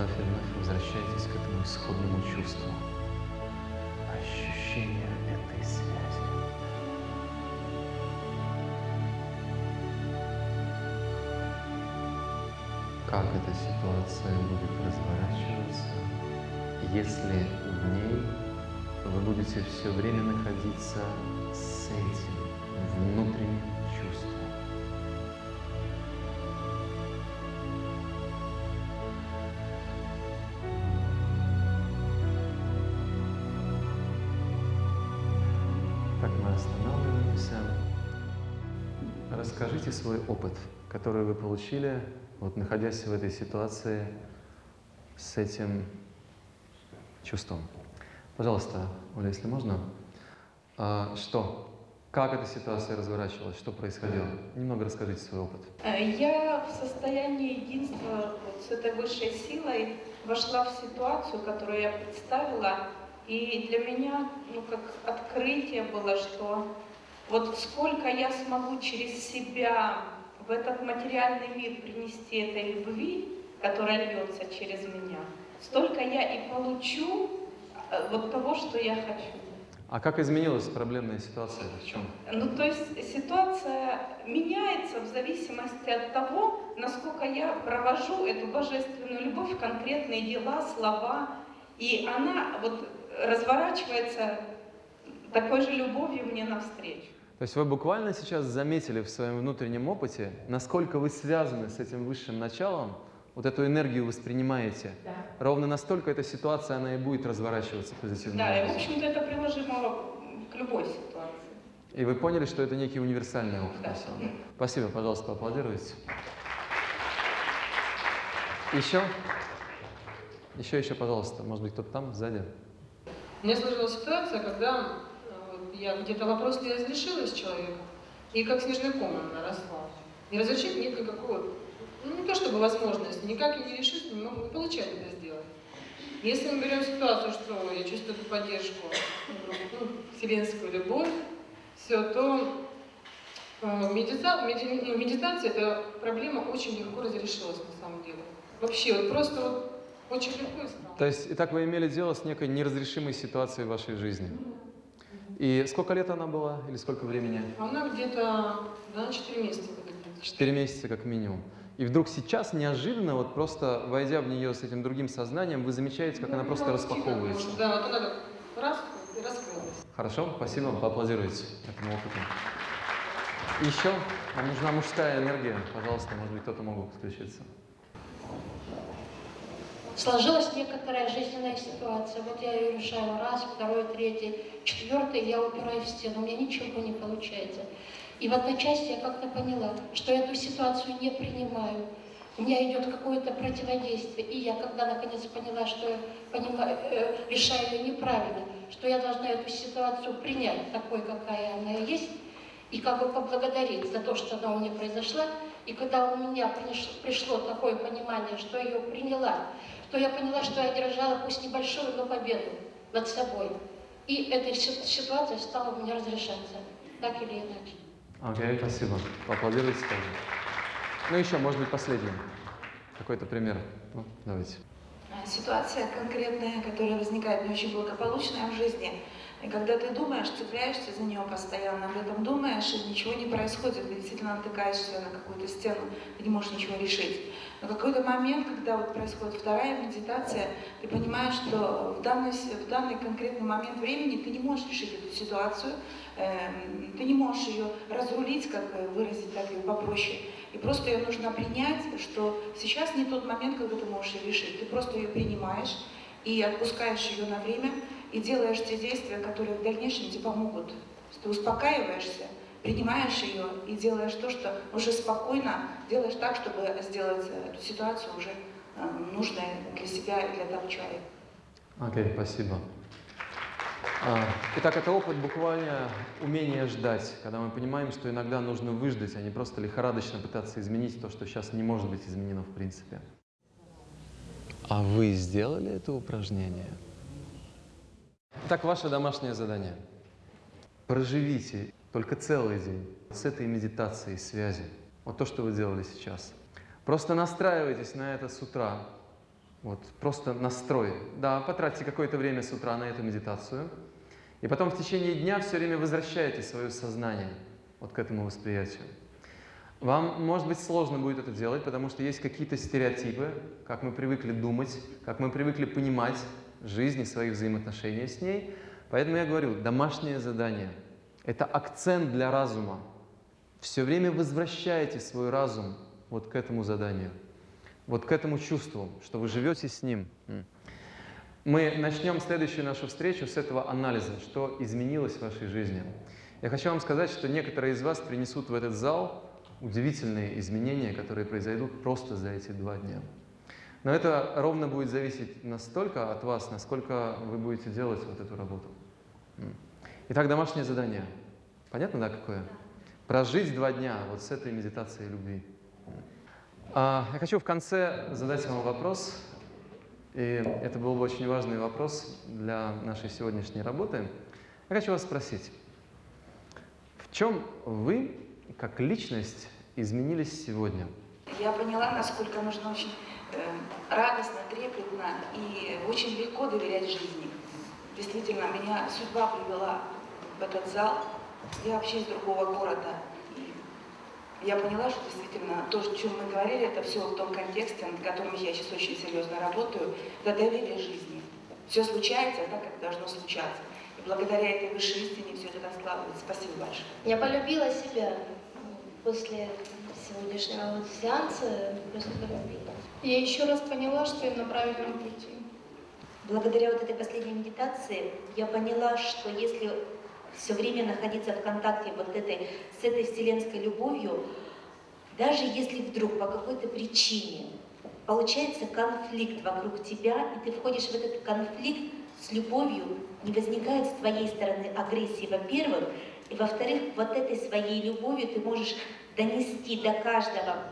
Вновь и вновь возвращайтесь к этому исходному чувству, ощущению этой связи. Как эта ситуация будет разворачиваться, если в ней вы будете все время находиться с этим внутренним Расскажите свой опыт, который вы получили, вот находясь в этой ситуации с этим чувством. Пожалуйста, Оля, если можно. А, что? Как эта ситуация разворачивалась? Что происходило? Немного расскажите свой опыт. Э, Я в состоянии единства с этой высшей силой вошла в ситуацию, которую я представила, и для меня, ну, как открытие было, что вот сколько я смогу через себя в этот материальный мир принести этой любви, которая льется через меня, столько я и получу э, вот того, что я хочу. А как изменилась проблемная ситуация? В чем? Ну, то есть ситуация меняется в зависимости от того, насколько я провожу эту божественную любовь в конкретные дела, слова, и она вот разворачивается такой же любовью мне навстречу. То есть вы буквально сейчас заметили в своем внутреннем опыте, насколько вы связаны с этим высшим началом, вот эту энергию воспринимаете. Да. Ровно настолько эта ситуация, она и будет разворачиваться позитивно. Да, и в общем-то это приложимо к любой ситуации. И вы поняли, что это некий универсальный опыт. Да. на самом деле. Спасибо, пожалуйста, поаплодируйте. Еще? Еще, еще, пожалуйста. Может быть, кто-то там, сзади? У меня сложилась ситуация, когда я где-то вопрос не разрешила с человеком, и как снежный ком она росла. И разрешить нет никакого, ну не то чтобы возможности, никак я не решить, не могу, не получать это сделать. Если мы берем ситуацию, что я чувствую эту поддержку, ну, вселенскую любовь, все, то э, медита, меди- ну, медитация, эта проблема очень легко разрешилась на самом деле. Вообще, вот просто вот очень легко и стало. То есть, итак, вы имели дело с некой неразрешимой ситуацией в вашей жизни. И сколько лет она была, или сколько времени? Она где-то, да, 4 месяца где-то. Четыре месяца как минимум. И вдруг сейчас неожиданно, вот просто войдя в нее с этим другим сознанием, вы замечаете, как она просто распаковывается. Да, вот она так раз и раскрылась. Хорошо, спасибо, поаплодируйте этому опыту. Еще нам нужна мужская энергия. Пожалуйста, может быть, кто-то мог подключиться. Сложилась некоторая жизненная ситуация. Вот я ее решаю раз, второй, третий, четвертый, я упираюсь в стену, у меня ничего не получается. И в одночасье я как-то поняла, что я эту ситуацию не принимаю. У меня идет какое-то противодействие. И я, когда наконец поняла, что я понимаю, э, решаю ее неправильно, что я должна эту ситуацию принять такой, какая она есть, и как бы поблагодарить за то, что она у меня произошла. И когда у меня приш- пришло такое понимание, что я ее приняла, то я поняла, что я одержала пусть небольшую, но победу над собой. И эта си- ситуация стала у меня разрешаться, так или иначе. Окей, спасибо. Поаплодируйте тоже. Ну еще, может быть, последний. Какой-то пример. Ну, давайте. А, Ситуация конкретная, которая возникает не очень благополучная в жизни. И когда ты думаешь, цепляешься за нее постоянно, об этом думаешь, и ничего не происходит, ты действительно натыкаешься на какую-то стену, ты не можешь ничего решить. Но какой-то момент, когда вот происходит вторая медитация, ты понимаешь, что в данный, в данный конкретный момент времени ты не можешь решить эту ситуацию, э, ты не можешь ее разрулить, как выразить так ее попроще. И просто ее нужно принять, что сейчас не тот момент, когда ты можешь ее решить. Ты просто ее принимаешь и отпускаешь ее на время, и делаешь те действия, которые в дальнейшем тебе помогут. Ты успокаиваешься, принимаешь ее и делаешь то, что уже спокойно делаешь так, чтобы сделать эту ситуацию уже э, нужной для себя и для того человека. Окей, okay, спасибо. А, итак, это опыт буквально умения ждать, когда мы понимаем, что иногда нужно выждать, а не просто лихорадочно пытаться изменить то, что сейчас не может быть изменено в принципе. А вы сделали это упражнение? Итак, ваше домашнее задание. Проживите только целый день с этой медитацией, связи. Вот то, что вы делали сейчас. Просто настраивайтесь на это с утра. Вот, просто настрой. Да, потратьте какое-то время с утра на эту медитацию. И потом в течение дня все время возвращайте свое сознание вот к этому восприятию. Вам, может быть, сложно будет это делать, потому что есть какие-то стереотипы, как мы привыкли думать, как мы привыкли понимать, жизни, своих взаимоотношений с ней. Поэтому я говорю, домашнее задание – это акцент для разума. Все время возвращайте свой разум вот к этому заданию, вот к этому чувству, что вы живете с ним. Мы начнем следующую нашу встречу с этого анализа, что изменилось в вашей жизни. Я хочу вам сказать, что некоторые из вас принесут в этот зал удивительные изменения, которые произойдут просто за эти два дня. Но это ровно будет зависеть настолько от вас, насколько вы будете делать вот эту работу. Итак, домашнее задание. Понятно, да, какое? Прожить два дня вот с этой медитацией любви. А, я хочу в конце задать вам вопрос, и это был бы очень важный вопрос для нашей сегодняшней работы. Я хочу вас спросить, в чем вы, как личность, изменились сегодня? Я поняла, насколько нужно очень Э, радостно, трепетно и очень легко доверять жизни. Действительно, меня судьба привела в этот зал. Я вообще из другого города. И я поняла, что действительно то, о чем мы говорили, это все в том контексте, над которым я сейчас очень серьезно работаю, это доверие жизни. Все случается так, как должно случаться. И благодаря этой высшей истине все это складывается. Спасибо большое. Я полюбила себя после сегодняшнего вот сеанса, просто полюбила. Я еще раз поняла, что я на правильном пути. Благодаря вот этой последней медитации я поняла, что если все время находиться в контакте вот этой, с этой вселенской любовью, даже если вдруг по какой-то причине получается конфликт вокруг тебя, и ты входишь в этот конфликт с любовью, не возникает с твоей стороны агрессии, во-первых, и во-вторых, вот этой своей любовью ты можешь донести до каждого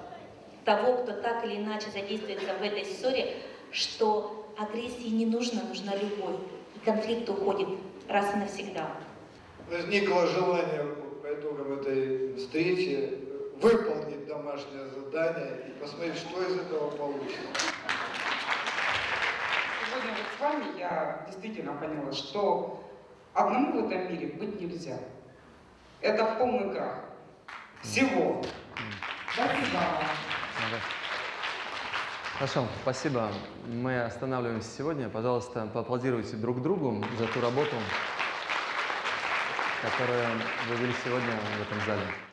того, кто так или иначе задействуется в этой ссоре, что агрессии не нужно, нужна любовь. И конфликт уходит раз и навсегда. Возникло желание по итогам этой встречи выполнить домашнее задание и посмотреть, что из этого получится. Сегодня вот с вами я действительно поняла, что одному в этом мире быть нельзя. Это полный крах. Всего. Спасибо. Хорошо, спасибо. Мы останавливаемся сегодня. Пожалуйста, поаплодируйте друг другу за ту работу, которую вы вели сегодня в этом зале.